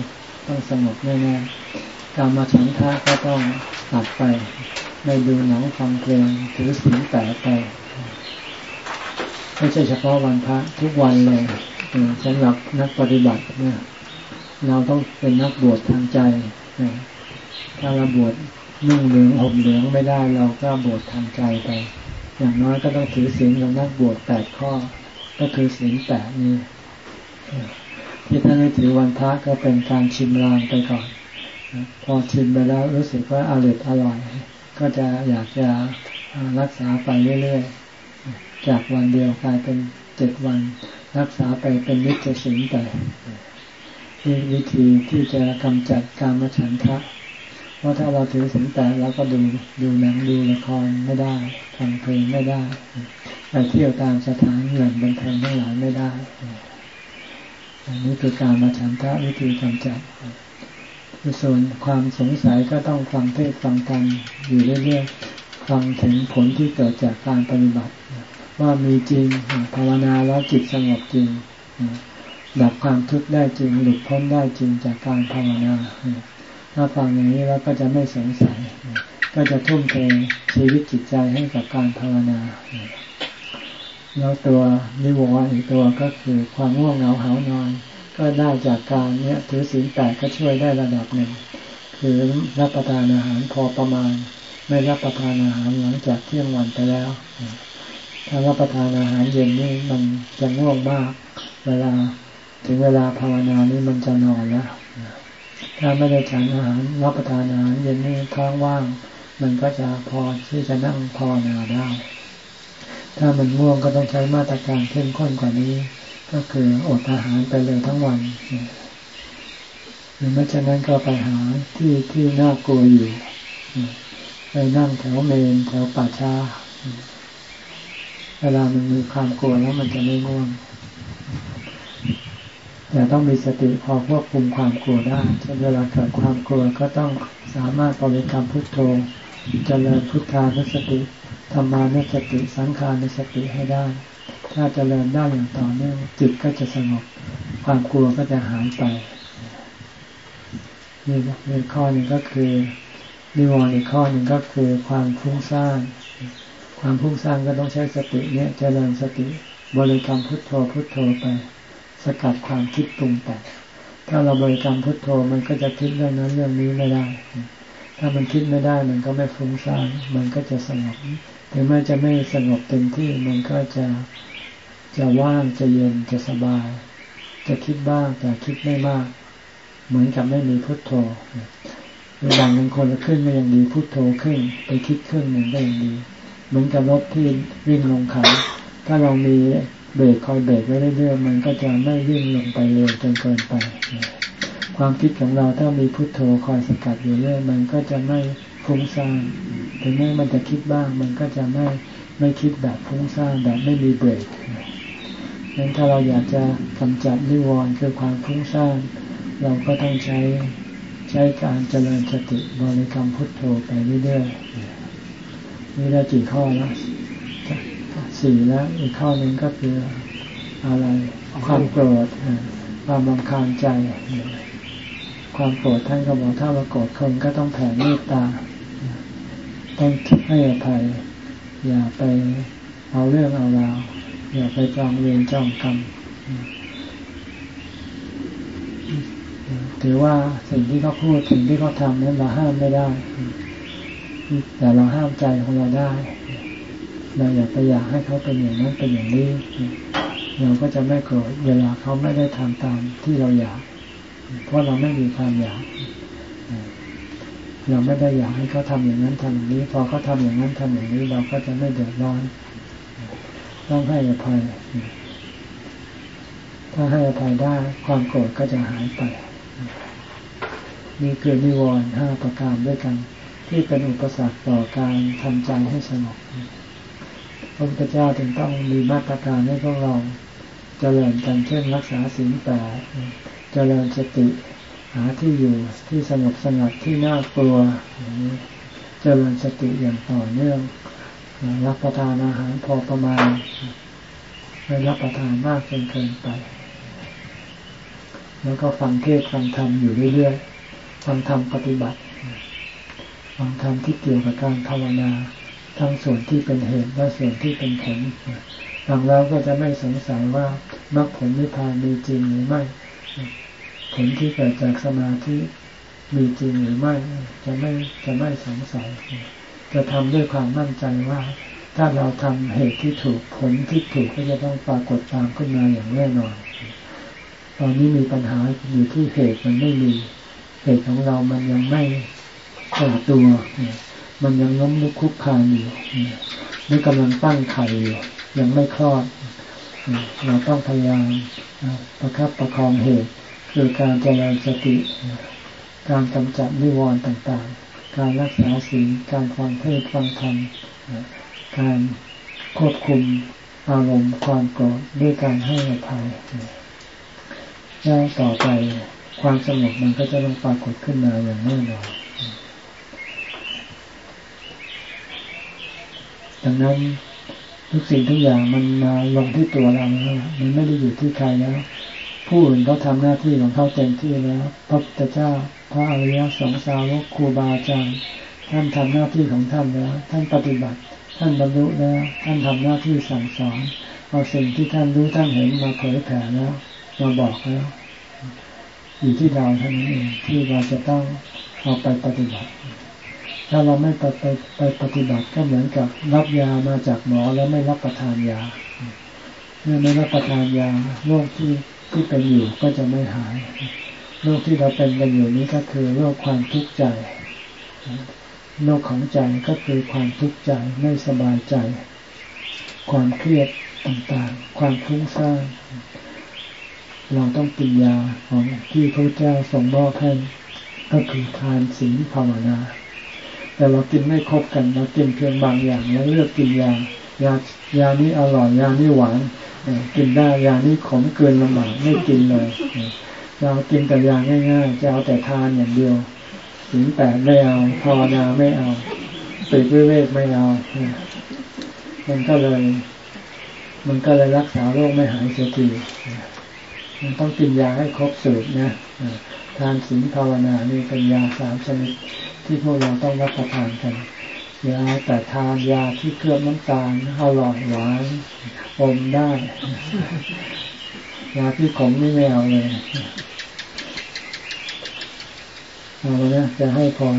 S1: ต้องสงบแน่ๆการมาฉันทะก็ต้องตัดไป ไม่ดูหนังฟังเพลงถือศีลแปดไปไม่ใช่เฉพาะวันพระทุกวันเลยสำหรับนักปฏิบัติเนี่ยเราต้องเป็นนักบวชทางใจถ้าเราบวชนุ่งเหลืองห่มเหลืองไม่ได้เราก็บวชทางใจไป อย่างน้อยก็ต้องถือศีลของนักบวชแปดข้อ ก็คือศีลแปดนี้ที่ท่านให้ถือวันพระก็เป็นการชิมรางไปก่อน พอชิมไปแล้วรู้สึกว่าอร่อยอร่อย ก็จะอยากจะรักษาไปเรื่อยๆ จากวันเดียวกลายเป็นเจ็ดวัน รักษาไปเป็นนิจสิงไปนี่วิธีที่จะกำจัดการมฉันทะเพราะถ้าเราถือสิงแปดเราก็ดูดูหนังดูละครไม่ได้ฟังเพลงไม่ได้ไปเที่ยวตามสถานแหล่งบันเทิงทั้งหลายไม่ได้ อันนี้คือการมาฉันทะวิธีกำจัด ส่วนความสงสัยก็ต้องฟังเทศฟังธรรมอยู่เรื่อยๆฟังถึงผลที่เกิดจากการปฏิบัติ ว่ามีจริงภาวนาแล้วจิตสงบจริงดับความทุกข์ได้จริงหลุดพ้นได้จริงจากการภาวนาถ้าฟังอย่างนี้แล้วก็จะไม่สงสัย ก็จะทุ่มเทชีวิตจิตใจให้กับการภาวนาแล้วตัวนิวรณ์อีกตัวก็คือความง่วงเหงาเหานอน ก็ได้จากการเนี้ยถือศีลแปดก็ช่วยได้ระดับหนึ่ง คือรับประทานอาหารพอประมาณ ไม่รับประทานอาหารหลังจากเที่ยงวันไปแล้วถ้ารับประทานอาหารเย็นนี่มันจะง่วงมาก เวลาถึงเวลาภาวนานี่มันจะนอนแล้วถ้าไม่ได้ฉันอาหารรับประทานอาหารเย็นนี่ท้องว่าง มันก็จะพอที่จะนั่งภาวนาได้ ถ้ามันง่วงก็ต้องใช้มาตรการเข้มข้นกว่านี้ ก็คืออดอาหารไปเลยทั้งวันหรือไม่เช่นนั้นก็ไปหาที่ที่น่ากลัวอยู่ไปนั่งแถวเมนแถวป่าช้าเวลามันมีความกลัวแล้วมันจะไม่ง่วงแต่ต้องมีสติพอควบคุมความกลัวได้เช่นเวลาเกิดความกลัวก็ต้องสามารถบริกรรมพุทโธจเจริญพุทธานุสติธรรมานุสติสังขานุสติให้ได้ ถ้าจเจริญได้อย่างต่อเนื่องจิตก็จะสงบ ความกลัวก็จะหายไปนี่นี่ข้อหนึ่งก็คือนิวรณ์อีกข้อหนึ่งก็คือความฟุ้งซ่านความฟุ้งซ่านก็ต้องใช้สติเนี่ยจเจริญสติบริกรรมพุทโธพุทโธไป สกัดความคิดปรุงแต่งถ้าเราบริกรรมพุทโธมันก็จะคิดเรื่องนั้นเรื่องนี้ไม่ได้ ถ้ามันคิดไม่ได้มันก็ไม่ฟุ้งซ่านมันก็จะสงบถึงแม้จะไม่สงบเต็มที่มันก็จะ จะว่างจะเย็นจะสบาย จะคิดบ้างแต่คิดไม่มาก เหมือนกับไม่มีพุทโธหรือบางคนละขึ้นก็ยังดีพุทโธขึ้น ไปคิดขึ้นหนึ่งก็ยังดี เหมือนกับรถที่วิ่งลงเขาถ้าเรามีเบรกคอยเบรกไว้เรื่อยๆมันก็จะไม่วิ่งลงไปเร็วจนเกินไป ความคิดของเราถ้ามีพุโทโธคอยสกัดอยู่เรื่อยมันก็จะไม่ฟุ้งซ่านถึงแม้มันจะคิดบ้าง มันก็จะไม่ไม่คิดแบบฟุ้งซ่านแบบไม่มีเบรก งั้นถ้าเราอยากจะกำจัดนิวรณ์คือความฟุ้งซ่านเราก็ต้องใช้ใช้การเจริญสติบริกรรมพุทโธไปเรื่อยๆนี่ได้กี่ข้อแล้วสี่แล้วอีกข้อหนึ่งก็คืออะไรความโกรธความรำคาญใจ ความโกรธท่านก็บอกถ้าเราโกรธคนก็ต้องแผ่เมตตา ต้องให้อภัยอย่าไปเอาเรื่องเอาราว อย่าไปจองเวรจองกรรมถือว่าสิ่งที่เขาพูดสิ่งที่เขาทำนั้นเราห้ามไม่ได้ แต่เราห้ามใจของเราได้ เราอยากไปอยากให้เขาเป็นอย่างนั้นเป็นอย่างนี้ เราก็จะไม่โกรธเวลาเขาไม่ได้ทำตามที่เราอยาก เพราะเราไม่มีความอยาก เราไม่ได้อยากให้เขาทำอย่างนั้นทำอย่างนี้ พอเขาทาอย่างนั้นทำอย่างนี้ เราก็จะไม่เดือดร้อน ต้องให้อภัย ถ้าให้อภัยได้ความโกรธก็จะหายไป นี่คือนิวรณ์ห้าประการด้วยกัน ที่เป็นอุปสรรคต่อการทำใจให้สงบพระพุทธเจ้าถึงต้องมีมาตรการให้พวกเราเจริญกันเช่นรักษาศีลแปดเจริญสติหาที่อยู่ที่สงบสงัดที่น่ากลัวเจริญสติอย่างต่อเนื่อง รับประทานอาหารพอประมาณไม่รับประทานมากจนเกินไป แล้วก็ฟังเทศฟังธรรมอยู่เรื่อยๆฟังธรรมปฏิบัติ ฟังธรรมที่เกี่ยวกับการภาวนาทั้งส่วนที่เป็นเหตุและส่วนที่เป็นผลฟังแล้วก็จะไม่สงสัยว่ามรรคผลนิพพานมีจริงหรือไม่ ผลที่เกิดจากสมาธิมีจริงหรือไม่ จะไม่จะไม่สงสัย จะทำด้วยความมั่นใจว่า ถ้าเราทำเหตุที่ถูกผลที่ถูกก็จะต้องปรากฏตามขึ้นมาอย่างแน่นอน ตอนนี้มีปัญหาอยู่ที่เหตุมันไม่มีเหตุของเรามันยังไม่ก่อตัว มันยังล้มลุกคุกคานอยู่นี่กำลังตั้งไข่อยู่ยังไม่คลอด เราต้องพยายามประคับประคองเหตุคือการเจริญสติ การกำจัดนิวรณ์ต่างๆ การรักษาศีลการฟังเทศฟังธรรมการควบคุมอารมณ์ความโกรธด้วยการให้อภัยแล้วต่อไปความสงบมันก็จะต้องปรากฏขึ้นมาอย่างแน่นอนดังนั้นทุกสิ่งทุกอย่างมันมาลงที่ตัวเราแล้วมันไม่ได้อยู่ที่ใครแล้ว ผู้อื่นเขาทาหน้าที่ของเขาเต็มที่แล้วพระพุทธเจ้า พระอริยสงสาวกครูบาอาจารย์ท่านทำหน้าที่ของท่านแล้ว ท่านปฏิบัติ ท่านบรรลุแล้ว ท่านทำหน้าที่สั่งสอนเอาสิ่งที่ท่านรู้ท่านเห็นมาเผยแผ่แล้วมาบอกแล้วอยู่ที่เราเท่านั้นเองที่เราจะต้องเอาไปปฏิบัติ ถ้าเราไม่ไปไปไปปฏิบัติก็เหมือนกับรับยามาจากหมอแล้วไม่รับประทานยาเมื่อไม่รับประทานยาโรคที่ที่เป็นอยู่ก็จะไม่หาย โรคที่เราเป็นกันอยู่นี้ก็คือโรคความทุกข์ใจโรคของใจก็คือความทุกข์ใจไม่สบายใจ ความเครียดต่างๆ ความฟุ้งซ่านเราต้องกินยาของที่พระเจ้าทรงมอบให้ก็คือทานศีลภาวนา แต่เรากินไม่ครบกันเรากินเพียงบางอย่างแล้วเลือกกินยายายานี้อร่อยยานี้หวานกินได้ยานี้ขมเกินลำบากไม่กินเลย เรากินแต่ยาง่ายๆจะเอาแต่ทานอย่างเดียวถึงแปดไม่เอาภาวนาไม่เอาปิดวิเวกไม่เอา มันก็เลย มันก็เลยรักษาโรคไม่หายเสียทีมันต้องกินยาให้ครบสูตรนะทานศีลภาวนานี่เป็นยาสามชนิดที่พวกเราต้องรับประทานกันยาแต่ทานยาที่เคลือบน้ำตาลอร่อยหวานอมได้ยาที่ขมไม่ไม่เอาเลย เอาละจะให้พร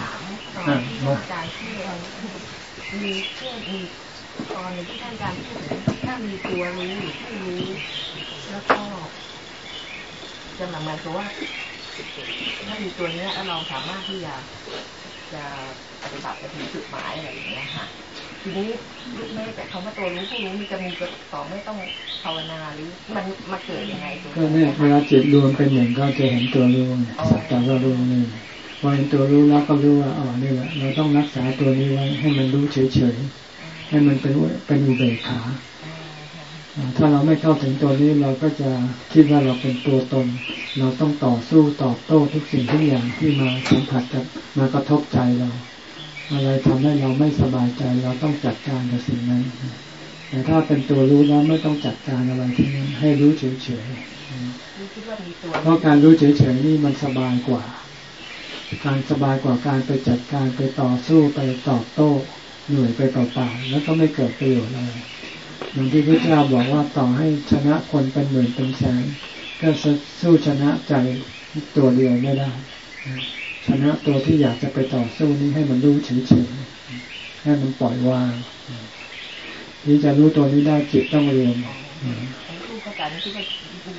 S3: มาการที่มีเพื่อนมีตอนที่ท่านการพูดถ้ามีตัวรู้ที่รู้แล้วก็จะหมายความว่า ถ้ามีตัวนี้แล้วเราสามารถที่จะจะปฏิบัติไปถึงจุดหมายอะไรอย่างเงี้ยค่ะ ทีนี้ไม่แต่คำว่าตัวรู้ผู้รู้มีจะมีต่อไม่ต้องภาวนาหรือมันมาเกิดยังไง
S1: ก็เนี่ยเวลาจิตรวมเป็นหนึ่งก็จะเห็นตัวรู้สัตว์ก็รู้นี่พอเห็นตัวรู้แล้วก็รู้ว่าอ๋อนี่แหละเราต้องรักษาตัวนี้ไว้ให้มันรู้เฉยๆให้มันเป็นเป็นอุเบกขาถ้าเราไม่เข้าถึงตัวนี้เราก็จะคิดว่าเราเป็นตัวตน เราต้องต่อสู้ตอบโต้ทุกสิ่งทุกอย่างที่มาสัมผัสกับมากระทบใจเรา อะไรทำให้เราไม่สบายใจเราต้องจัดการกับสิ่งนั้น แต่ถ้าเป็นตัวรู้แล้วไม่ต้องจัดการอะไรที่นั้นให้รู้เฉยๆเพราะการรู้เฉยๆนี่มันสบายกว่า การสบายกว่าการไปจัดการไปต่อสู้ไปตอบโต้เหนื่อยไปเปล่าๆแล้วก็ไม่เกิดประโยชน์อะไรอย่างที่พระเจ้าบอกว่าต่อให้ชนะคนเป็นหมื่นเป็นแสนก็สู้ชนะใจตัวเดียวไม่ได้ ชนะตัวที่อยากจะไปต่อสู้นี้ให้มันรู้เฉยๆให้มันปล่อยวางที่จะรู้ตัวนี้ได้จิตต้องเรียน
S3: รู้ประการที่จะ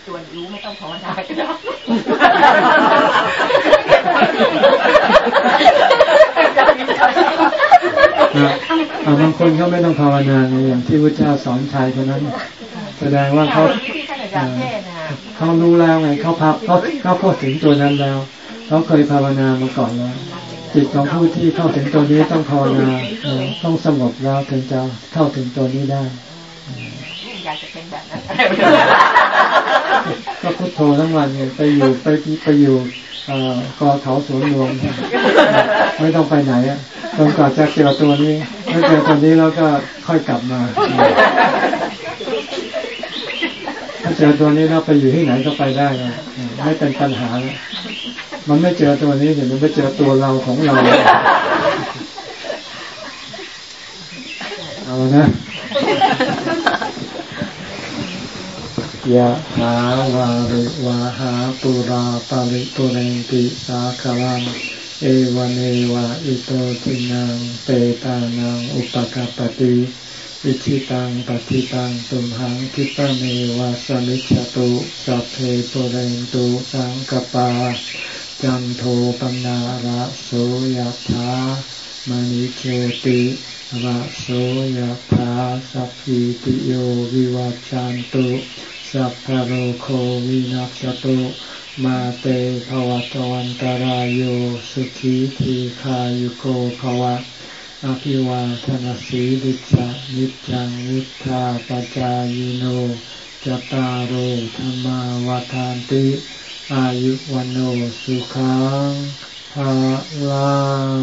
S3: ตัวรู้ไม่ต้องภาวนาก็
S1: ได้บางคนเขาไม่ต้องภาวนาอย่างที่พระเจ้าสอนชายคนนั้น แสดงว่าเขาเขารู้แล้วไงเขาพับเขาเขาพูดถึงตัวนั้นแล้ว เขาเคยภาวนามาก่อนแล้วจิตของผู้ที่เข้าถึงตัวนี้ต้องภาวนาต้องสงบแล้วถึงจะเข้าถึงตัวนี้ได้อยากจะเป็นแบบนั้นก็พุทโธทั้งวันเนี่ยไปอยู่ไปไปอยู่กอเขาสวนรวมไม่ต้องไปไหนอะจนกว่าจะเจอตัวนี้ถ้าเจอตัวนี้แล้วก็ค่อยกลับมา ถ้าเจอตัวนี้เราไปอยู่ที่ไหนก็ไปได้นะไม่เป็นปัญหา มันไม่เจอตัวนี้เดี๋ยวมันไปเจอตัวเราของเราเอานะยะหาวาริวาหาปุราปาริปุเรนติสาคลังเอวเนวะอิโตทินังเปตานังอุปกาปติอิชิตังปฏิตังตุมหังคิปะเมวะสมิจตุสัพเพปุเรนตุสังกปา จันโทปนาระโสยถามณิเชติระโสยธาสัพพิติโยวิวัจจันตุสัพพะโรโควินัสตุมาเตภวัตวันตารโยสุขีทีขายุโกภวะอภิวาทนาสีลิสะนิจังนิธาปจายโนจตารโธรรมาวาทานติ อายุวันโอสุขังภาลัง